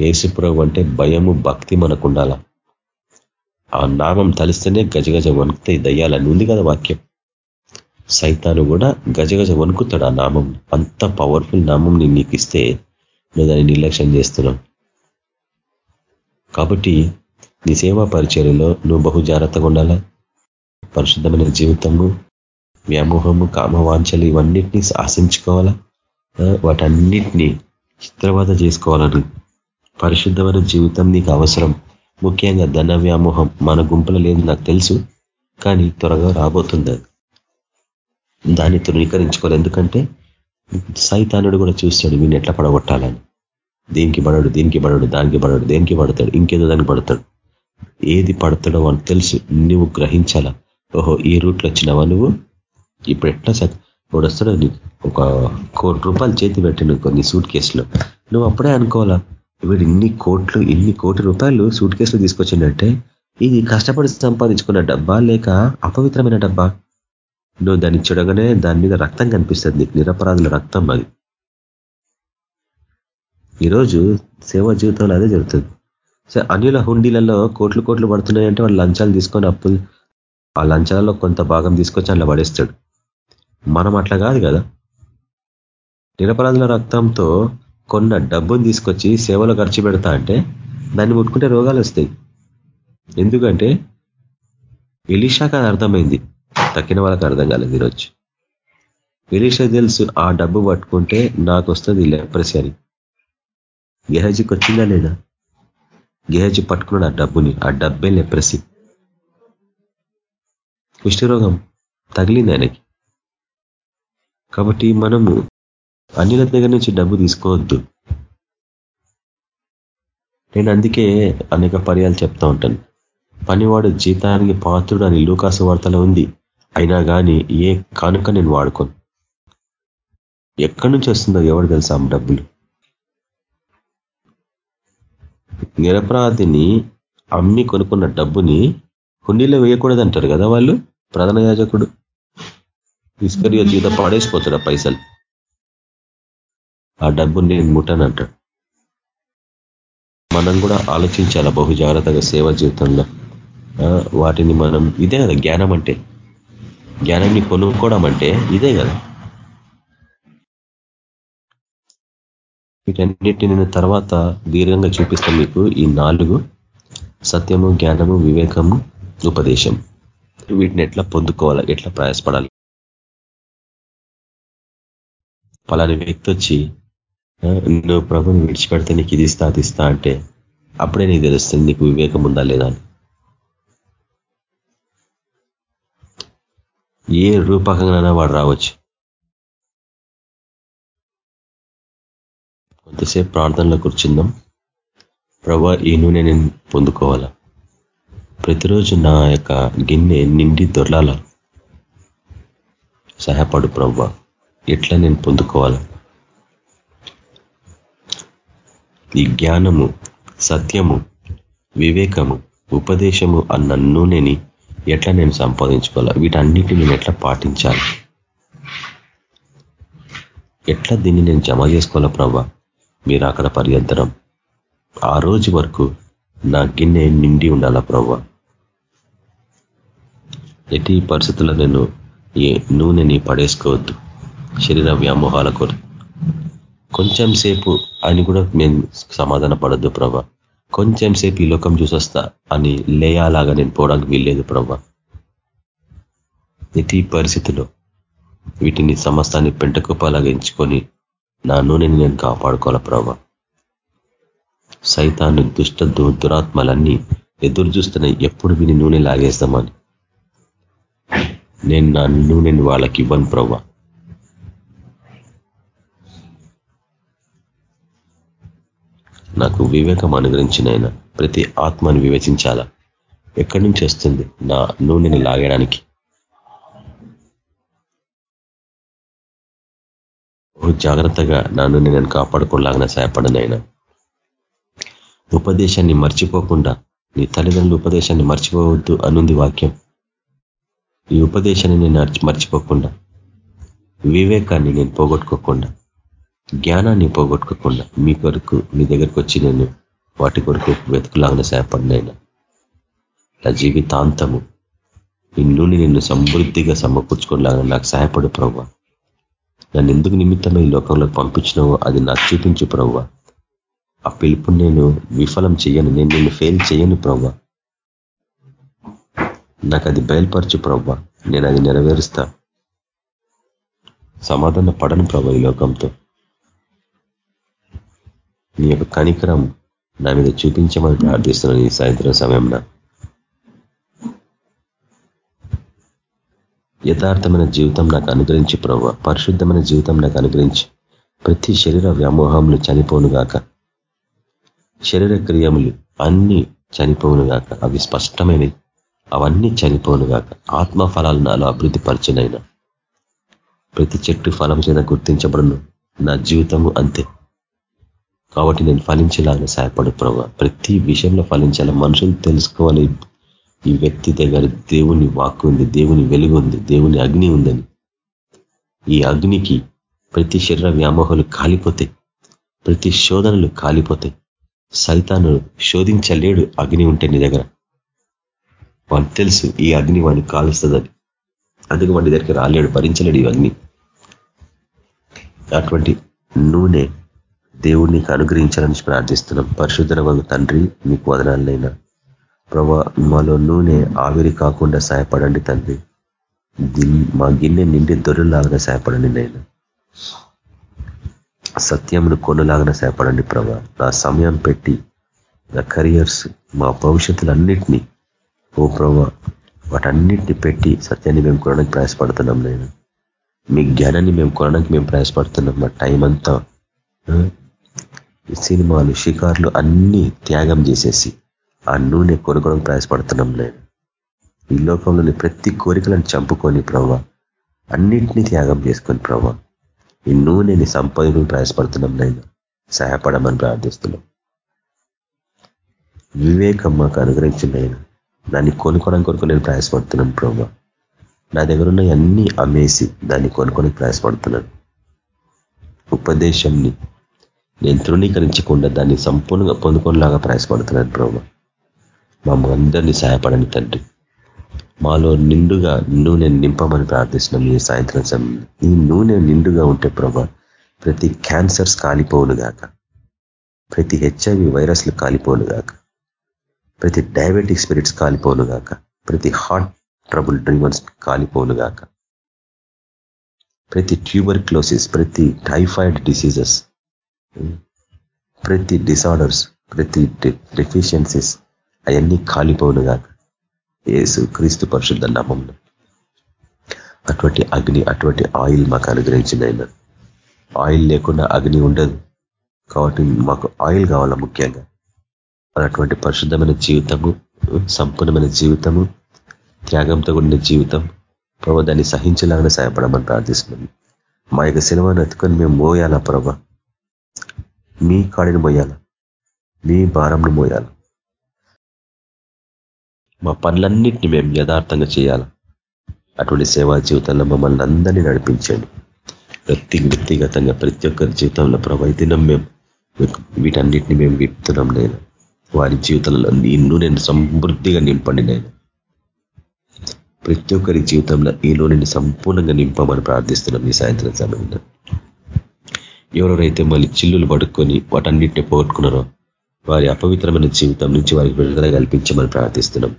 ఏసుప్రభు అంటే భయము భక్తి మనకు ఉండాల ఆ నామం తలిస్తేనే గజగజ వణుకుతాయి దయ్యాలని ఉంది కదా వాక్యం. సైతాను కూడా గజగజ వణుకుతాడు ఆ నామం. అంత పవర్ఫుల్ నామం నేను నీకు ఇస్తే నువ్వు దాన్ని నిర్లక్ష్యం చేస్తున్నావు. కాబట్టి నీ సేవా పరిచర్యలో నువ్వు బహు జాగ్రత్తగా ఉండాలా? పరిశుద్ధమైన జీవితము వ్యామోహము కామవాంఛలు ఇవన్నిటినీ ఆశించుకోవాలా? వాటన్నిటినీ చిత్రవాద చేసుకోవాలని పరిశుద్ధమైన జీవితం నీకు అవసరం. ముఖ్యంగా ధన వ్యామోహం మన గుంపులో లేదు నాకు తెలుసు కానీ త్వరగా రాబోతుంది. దాన్ని తృణీకరించుకోవాలి. ఎందుకంటే సైతానుడు కూడా చూస్తాడు వీని ఎట్లా పడగొట్టాలని? దీనికి పడడు దీనికి పడడు దానికి పడడు దేనికి పడతాడు ఇంకేదో దానికి పడతాడు. ఏది పడతాడో అని తెలుసు నువ్వు గ్రహించాలా? ఓహో ఈ రూట్లో వచ్చినావా నువ్వు? ఇప్పుడు ఎట్లా ఇప్పుడు వస్తాడు నీకు ఒక కోటి రూపాయలు చేతి పెట్టిన కొన్ని సూట్ కేసులో. నువ్వు అప్పుడే అనుకోవాలా? వీడు ఇన్ని కోట్లు ఇన్ని కోటి రూపాయలు సూట్ కేసులు తీసుకొచ్చిందంటే ఇది కష్టపడి సంపాదించుకున్న డబ్బా లేక అపవిత్రమైన డబ్బా? నువ్వు దాన్ని చూడగానే దాని మీద రక్తం కనిపిస్తుంది నీకు నిరపరాధుల రక్తం అది. ఈరోజు సేవా జీవితంలో అదే జరుగుతుంది. సో అన్యుల హుండీలలో కోట్లు కోట్లు పడుతున్నాయంటే వాళ్ళు లంచాలు తీసుకొని అప్పులు ఆ లంచాలలో కొంత భాగం తీసుకొచ్చి అందులో పడేస్తాడు. మనం అట్లా కాదు కదా? నిరపరాధుల రక్తంతో కొన్న డబ్బును తీసుకొచ్చి సేవలో ఖర్చు పెడతా అంటే దాన్ని ముట్టుకుంటే రోగాలు వస్తాయి. ఎందుకంటే ఎలీషాకి అది అర్థమైంది. తక్కిన వాళ్ళకి అర్థం కాలేదు ఈరోజు. ఎలీషా తెలుసు ఆ డబ్బు పట్టుకుంటే నాకు వస్తుంది లెప్రసి అని. గెహజీకి వచ్చిందా లేదా? గెహజీ పట్టుకున్నాడు ఆ డబ్బుని. ఆ డబ్బే లెప్రసి. కుష్ఠరోగం తగిలింది ఆయనకి. కాబట్టి మనము అన్యుల దగ్గర నుంచి డబ్బు తీసుకోవద్దు. నేను అందుకే అనేక పర్యాలు చెప్తా ఉంటాను. పనివాడు జీతానికి పాత్రుడు అని లూకాసు వార్తలో ఉంది. అయినా కానీ ఏ కానుక నేను వాడుకోను. ఎక్కడి నుంచి వస్తుందో ఎవరు తెలుసా డబ్బులు? నిరపరాధిని అమ్మి కొనుక్కున్న డబ్బుని హుండీలో వేయకూడదు అంటారు కదా వాళ్ళు? ప్రధాన యాజకుడు. ఇస్కరియో జీత పాడేసిపోతాడు పైసలు. ఆ డబ్బుని నేను ముట్టనంటాడు మనం కూడా ఆలోచించాలా బహు జాగ్రత్తగా సేవ జీవితంలో. వాటిని మనం ఇదే కదా జ్ఞానం అంటే. జ్ఞానాన్ని కొనుక్కోవడం అంటే ఇదే కదా. వీటన్నిటిని నేను తర్వాత దీర్ఘంగా చూపిస్తాను మీకు. ఈ నాలుగు సత్యము జ్ఞానము వివేకము ఉపదేశం. వీటిని ఎట్లా పొందుకోవాలి ఎట్లా ప్రయాసపడాలి? పలాని వ్యక్తి వచ్చి నువ్వు ప్రభుని విడిచిపెడితే నీకు ఇది ఇస్తా అది ఇస్తా అంటే అప్పుడే నీకు తెలుస్తుంది నీకు వివేకం ఉందా లేదా అని. ఏ రూపకంగానైనా వాడు రావచ్చు. కొంతసేపు ప్రార్థనలో కూర్చుందాం. ప్రభా ఈ నూనె నేను పొందుకోవాలా? ప్రతిరోజు నా యొక్క గిన్నె నిండి దొరలాల? సహాయపడు ప్రభా ఎట్లా నేను పొందుకోవాలా? ఈ జ్ఞానము సత్యము వివేకము ఉపదేశము అన్న నూనెని ఎట్లా నేను సంపాదించుకోవాలా? వీటన్నిటిని నేను ఎట్లా పాటించాలి? ఎట్లా దీన్ని నేను జమ చేసుకోవాలా ప్రభా? మీరు అక్కడ పర్యంతరం ఆ రోజు వరకు నా గిన్నె నిండి ఉండాలా ప్రభా? ఎట్టి పరిస్థితుల్లో నేను ఏ నూనెని పడేసుకోవద్దు. శరీర వ్యామోహాల కొరకు కొంచెం సేపు అని కూడా మేము సమాధాన పడద్దు ప్రభా. కొంచెం సేపు ఈ లోకం చూసొస్తా అని లేయాలాగా నేను పోవడానికి వీల్లేదు ప్రభా. ఎట్టి పరిస్థితిలో వీటిని సమస్తాన్ని పెంటకుప్పలాగా ఎంచుకొని నా నూనెని నేను కాపాడుకోవాలా ప్రభా. సైతాన్ని దుష్ట దురాత్మలన్నీ ఎదురు చూస్తున్నాయి ఎప్పుడు విని నూనె లాగేస్తామని. నేను నా నూనెని వాళ్ళకి ఇవ్వను ప్రభా. నాకు వివేకం అనుగ్రహించినైనా ప్రతి ఆత్మను వివేచించాలా? ఎక్కడి నుంచి వస్తుంది నా నూనెని లాగడానికి? జాగ్రత్తగా నా నూనె నేను కాపాడుకోలాగిన సహాయపడనైనా. ఉపదేశాన్ని మర్చిపోకుండా నీ తల్లిదండ్రుల ఉపదేశాన్ని మర్చిపోవద్దు అనుంది వాక్యం. ఈ ఉపదేశాన్ని నేను మర్చిపోకుండా వివేకాన్ని నేను పోగొట్టుకోకుండా జ్ఞానాన్ని పోగొట్టుకోకుండా మీ కొరకు మీ దగ్గరికి వచ్చి నేను వాటి కొరకు వెతుకులాగిన సేపడినైనా నా జీవితాంతము ఈ నిన్ను సమృద్ధిగా సమకూర్చుకోలాగా నాకు సహాయపడు ప్రవ్వ. నన్ను ఎందుకు నిమిత్తమై ఈ లోకంలో పంపించినావో అది నాకు చూపించు ప్రవ్వ. ఆ పిలుపుని నేను విఫలం చేయను నేను నిన్ను ఫెయిల్ చేయను ప్రవ్వ. నాకు అది బయలుపరచు ప్రవ్వ నేను అది నెరవేరుస్తా. సమాధాన పడను ప్రభా ఈ లోకంతో. నీ యొక్క కనికరం నా మీద చూపించమని ప్రార్థిస్తున్నాను ఈ సాయంత్రం సమయంలో యథార్థమైన జీవితం నాకు అనుగ్రహించి ప్రభావ పరిశుద్ధమైన జీవితం నాకు అనుగ్రహించి. ప్రతి శరీర వ్యామోహములు చనిపోనుగాక శరీర క్రియములు అన్ని చనిపోనుగాక అవి స్పష్టమైనవి. అవన్నీ చనిపోనుగాక ఆత్మ ఫలాలు నాలో అభివృద్ధి పరిచినైనా. ప్రతి చెట్టు ఫలం చేత గుర్తించబడను. నా జీవితము అంతే. కాబట్టి నేను ఫలించేలాగా సహాయపడు ప్రభావ ప్రతి విషయంలో ఫలించాలి. మనుషులు తెలుసుకోవాలి. ఈ వ్యక్తి దగ్గర దేవుని వాక్కు ఉంది దేవుని వెలుగు ఉంది దేవుని అగ్ని ఉందని. ఈ అగ్నికి ప్రతి శరీర వ్యామోహాలు కాలిపోతాయి. ప్రతి శోధనలు కాలిపోతాయి. సైతాను శోధించలేడు అగ్ని ఉంటే నీ దగ్గర. వాడు తెలుసు ఈ అగ్ని వాడిని కాలుస్తుందని. అందుకు వాడి దగ్గరికి రాలేడు భరించలేడు ఈ అగ్ని. అటువంటి నూనె దేవుడు నీకు అనుగ్రహించాలని ప్రార్థిస్తున్నాం. పరిశుద్ధ తండ్రి మీకు వదనాలైనా ప్రభా మాలో నూనె ఆవిరి కాకుండా సహాయపడండి తండ్రి. మా గిన్నె నిండి దొరలాగా సహాయపడండి నేను. సత్యమును కొనులాగా సహాయపడండి ప్రభా. నా సమయం పెట్టి నా కెరియర్స్ మా భవిష్యత్తులన్నిటినీ ఓ ప్రభా వాటన్నిటిని పెట్టి సత్యాన్ని మేము కొనడానికి ప్రయాసపడుతున్నాం నేను. మీ జ్ఞానాన్ని మేము కొనడానికి మేము ప్రయాసపడుతున్నాం. మా టైం అంతా సినిమాలు షికార్లు అన్నీ త్యాగం చేసేసి ఆ నూనె కొనుక్కోవడం ప్రయాసపడుతున్నాం నేను. ఈ లోకంలోని ప్రతి కోరికలను చంపుకొని ప్రవ్వ అన్నింటినీ త్యాగం చేసుకొని ప్రవ్వ ఈ నూనెని సంపాదన ప్రయాసపడుతున్నాం నేను. సహాయపడమని ప్రార్థిస్తున్నాం. వివేకం మాకు అనుగ్రహించిన నేను దాన్ని కొనుక్కోవడం కొరకు నేను ప్రయాసపడుతున్నాను ప్రభావ నా దగ్గర ఉన్న అన్ని అమ్మేసి దాన్ని కొనుక్కొని ప్రయాసపడుతున్నాను. ఉపదేశంని నేను తృణీకరించకుండా దాన్ని సంపూర్ణంగా పొందుకోనిలాగా ప్రయాసపడుతున్నాను ప్రభు. మా అందరినీ సహాయపడని తండ్రి. మాలో నిండుగా నూనె నింపమని ప్రార్థిస్తున్నాం ఈ సాయంత్రం సమయంలో ఈ నూనె నిండుగా ఉంటే ప్రభా ప్రతి క్యాన్సర్స్ కాలిపోవును గాక. ప్రతి హెచ్ఐవి వైరస్లు కాలిపోను గాక. ప్రతి డయాబెటిక్ స్పిరిట్స్ కాలిపోను గాక. ప్రతి హార్ట్ ట్రబుల్ డ్రీమర్స్ కాలిపోను గాక. ప్రతి ట్యూబర్ క్లోసిస్ ప్రతి టైఫాయిడ్ డిసీజెస్ ప్రతి డిసార్డర్స్ ప్రతి డెఫిషియన్సీస్ అవన్నీ కాలిపోను కాక ఏసు క్రీస్తు పరిశుద్ధ నామంలో. అటువంటి అగ్ని అటువంటి ఆయిల్ మాకు అనుగ్రహించింది ఆయన ఆయిల్ లేకుండా అగ్ని ఉండదు. కాబట్టి మాకు ఆయిల్ కావాలా ముఖ్యంగా. అటువంటి పరిశుద్ధమైన జీవితము సంపూర్ణమైన జీవితము త్యాగంతో కూడిన జీవితం ప్రభా దాన్ని సహించలాగానే సహాయపడమని ప్రార్థిస్తున్నాం. మా యొక్క సినిమాను ఎత్తుకొని మేము మోయాలా ప్రభా? మీ కాడిని మోయాల. మీ భారంను మోయాల. మా పనులన్నింటినీ మేము యథార్థంగా చేయాలి. అటువంటి సేవా జీవితంలో మమ్మల్ని అందరినీ నడిపించండి. వ్యక్తి వ్యక్తిగతంగా ప్రతి ఒక్కరి జీవితంలో ప్రభైతినం మేము వీటన్నిటిని మేము విప్తున్నాం నేను వారి జీవితంలో నిన్ను నేను సమృద్ధిగా నింపండి నేను ప్రతి ఒక్కరి జీవితంలో ఈ నూనెని సంపూర్ణంగా నింపమని ప్రార్థిస్తున్నాం ఈ సాయంత్రం సమయంలో ఎవరెవరైతే మళ్ళీ చిల్లులు పడుకొని వాటన్నిటిని పోగొట్టుకున్నారో వారి అపవిత్రమైన జీవితం నుంచి వారికి విడుదల కల్పించమని ప్రార్థిస్తున్నాం.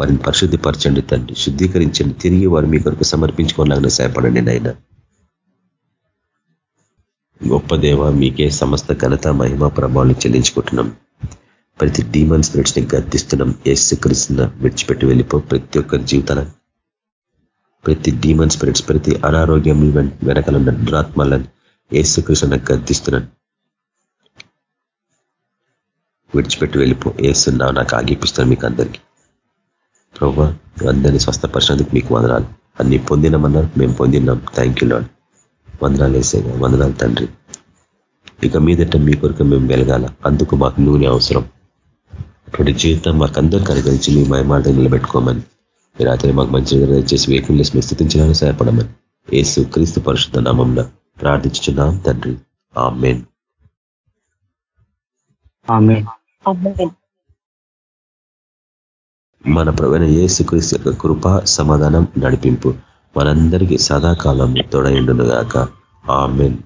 వారిని పరిశుద్ధిపరచండి తండ్రి శుద్ధీకరించండి తిరిగి వారు మీ కొరకు సమర్పించుకోవాలని సహాయపడండి నాయన. గొప్ప దేవ మీకే సమస్త ఘనత మహిమ ప్రభావాలను చెల్లించుకుంటున్నాం. ప్రతి డీమన్ స్పిరిట్స్ని గర్తిస్తున్నాం ఏసుకరిస్తున్న విడిచిపెట్టి వెళ్ళిపో. ప్రతి ఒక్కరి జీవితాల ప్రతి డీమన్ స్పిరిట్స్ ప్రతి అనారోగ్యం వెనకాల ఉన్న దురాత్మలను ఏసుకృష్ణ గద్దిస్తున్నాను విడిచిపెట్టి వెళ్ళిపో. ఏసున్నా నాకు ఆగిపిస్తాను మీకు అందరికీ. ప్రభావ అందరినీ స్వస్థపరిచినందుకు మీకు వందనాలు. అన్ని పొందినామన్నారు మేము పొందినాం. థ్యాంక్ యూ లాడ్ వందనాలు వేసేగా వందనాలు తండ్రి. ఇక మీదట మీ కొరకు మేము వెలగాల. అందుకు మాకు నూనె అవసరం. అటువంటి జీవితం మాకందరికి అనుగ్రహించి మీ మయమాట నిలబెట్టుకోమని. రాత్రి మాకు మంచి చేసి వేకుల్ని మీ స్థితించడానికి సహాయపడమని. ఏసు క్రీస్తు పరిశుద్ధ నామంలో ప్రార్థించున్నాం తండ్రి. ఆమెన్. మన ప్రవీణ ఏసుక్రీస్తు యొక్క కృప సమాధానం నడిపింపు మనందరికీ సదాకాలం తొడయిండును గాక ఆమెన్.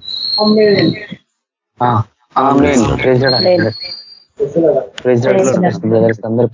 అందరూ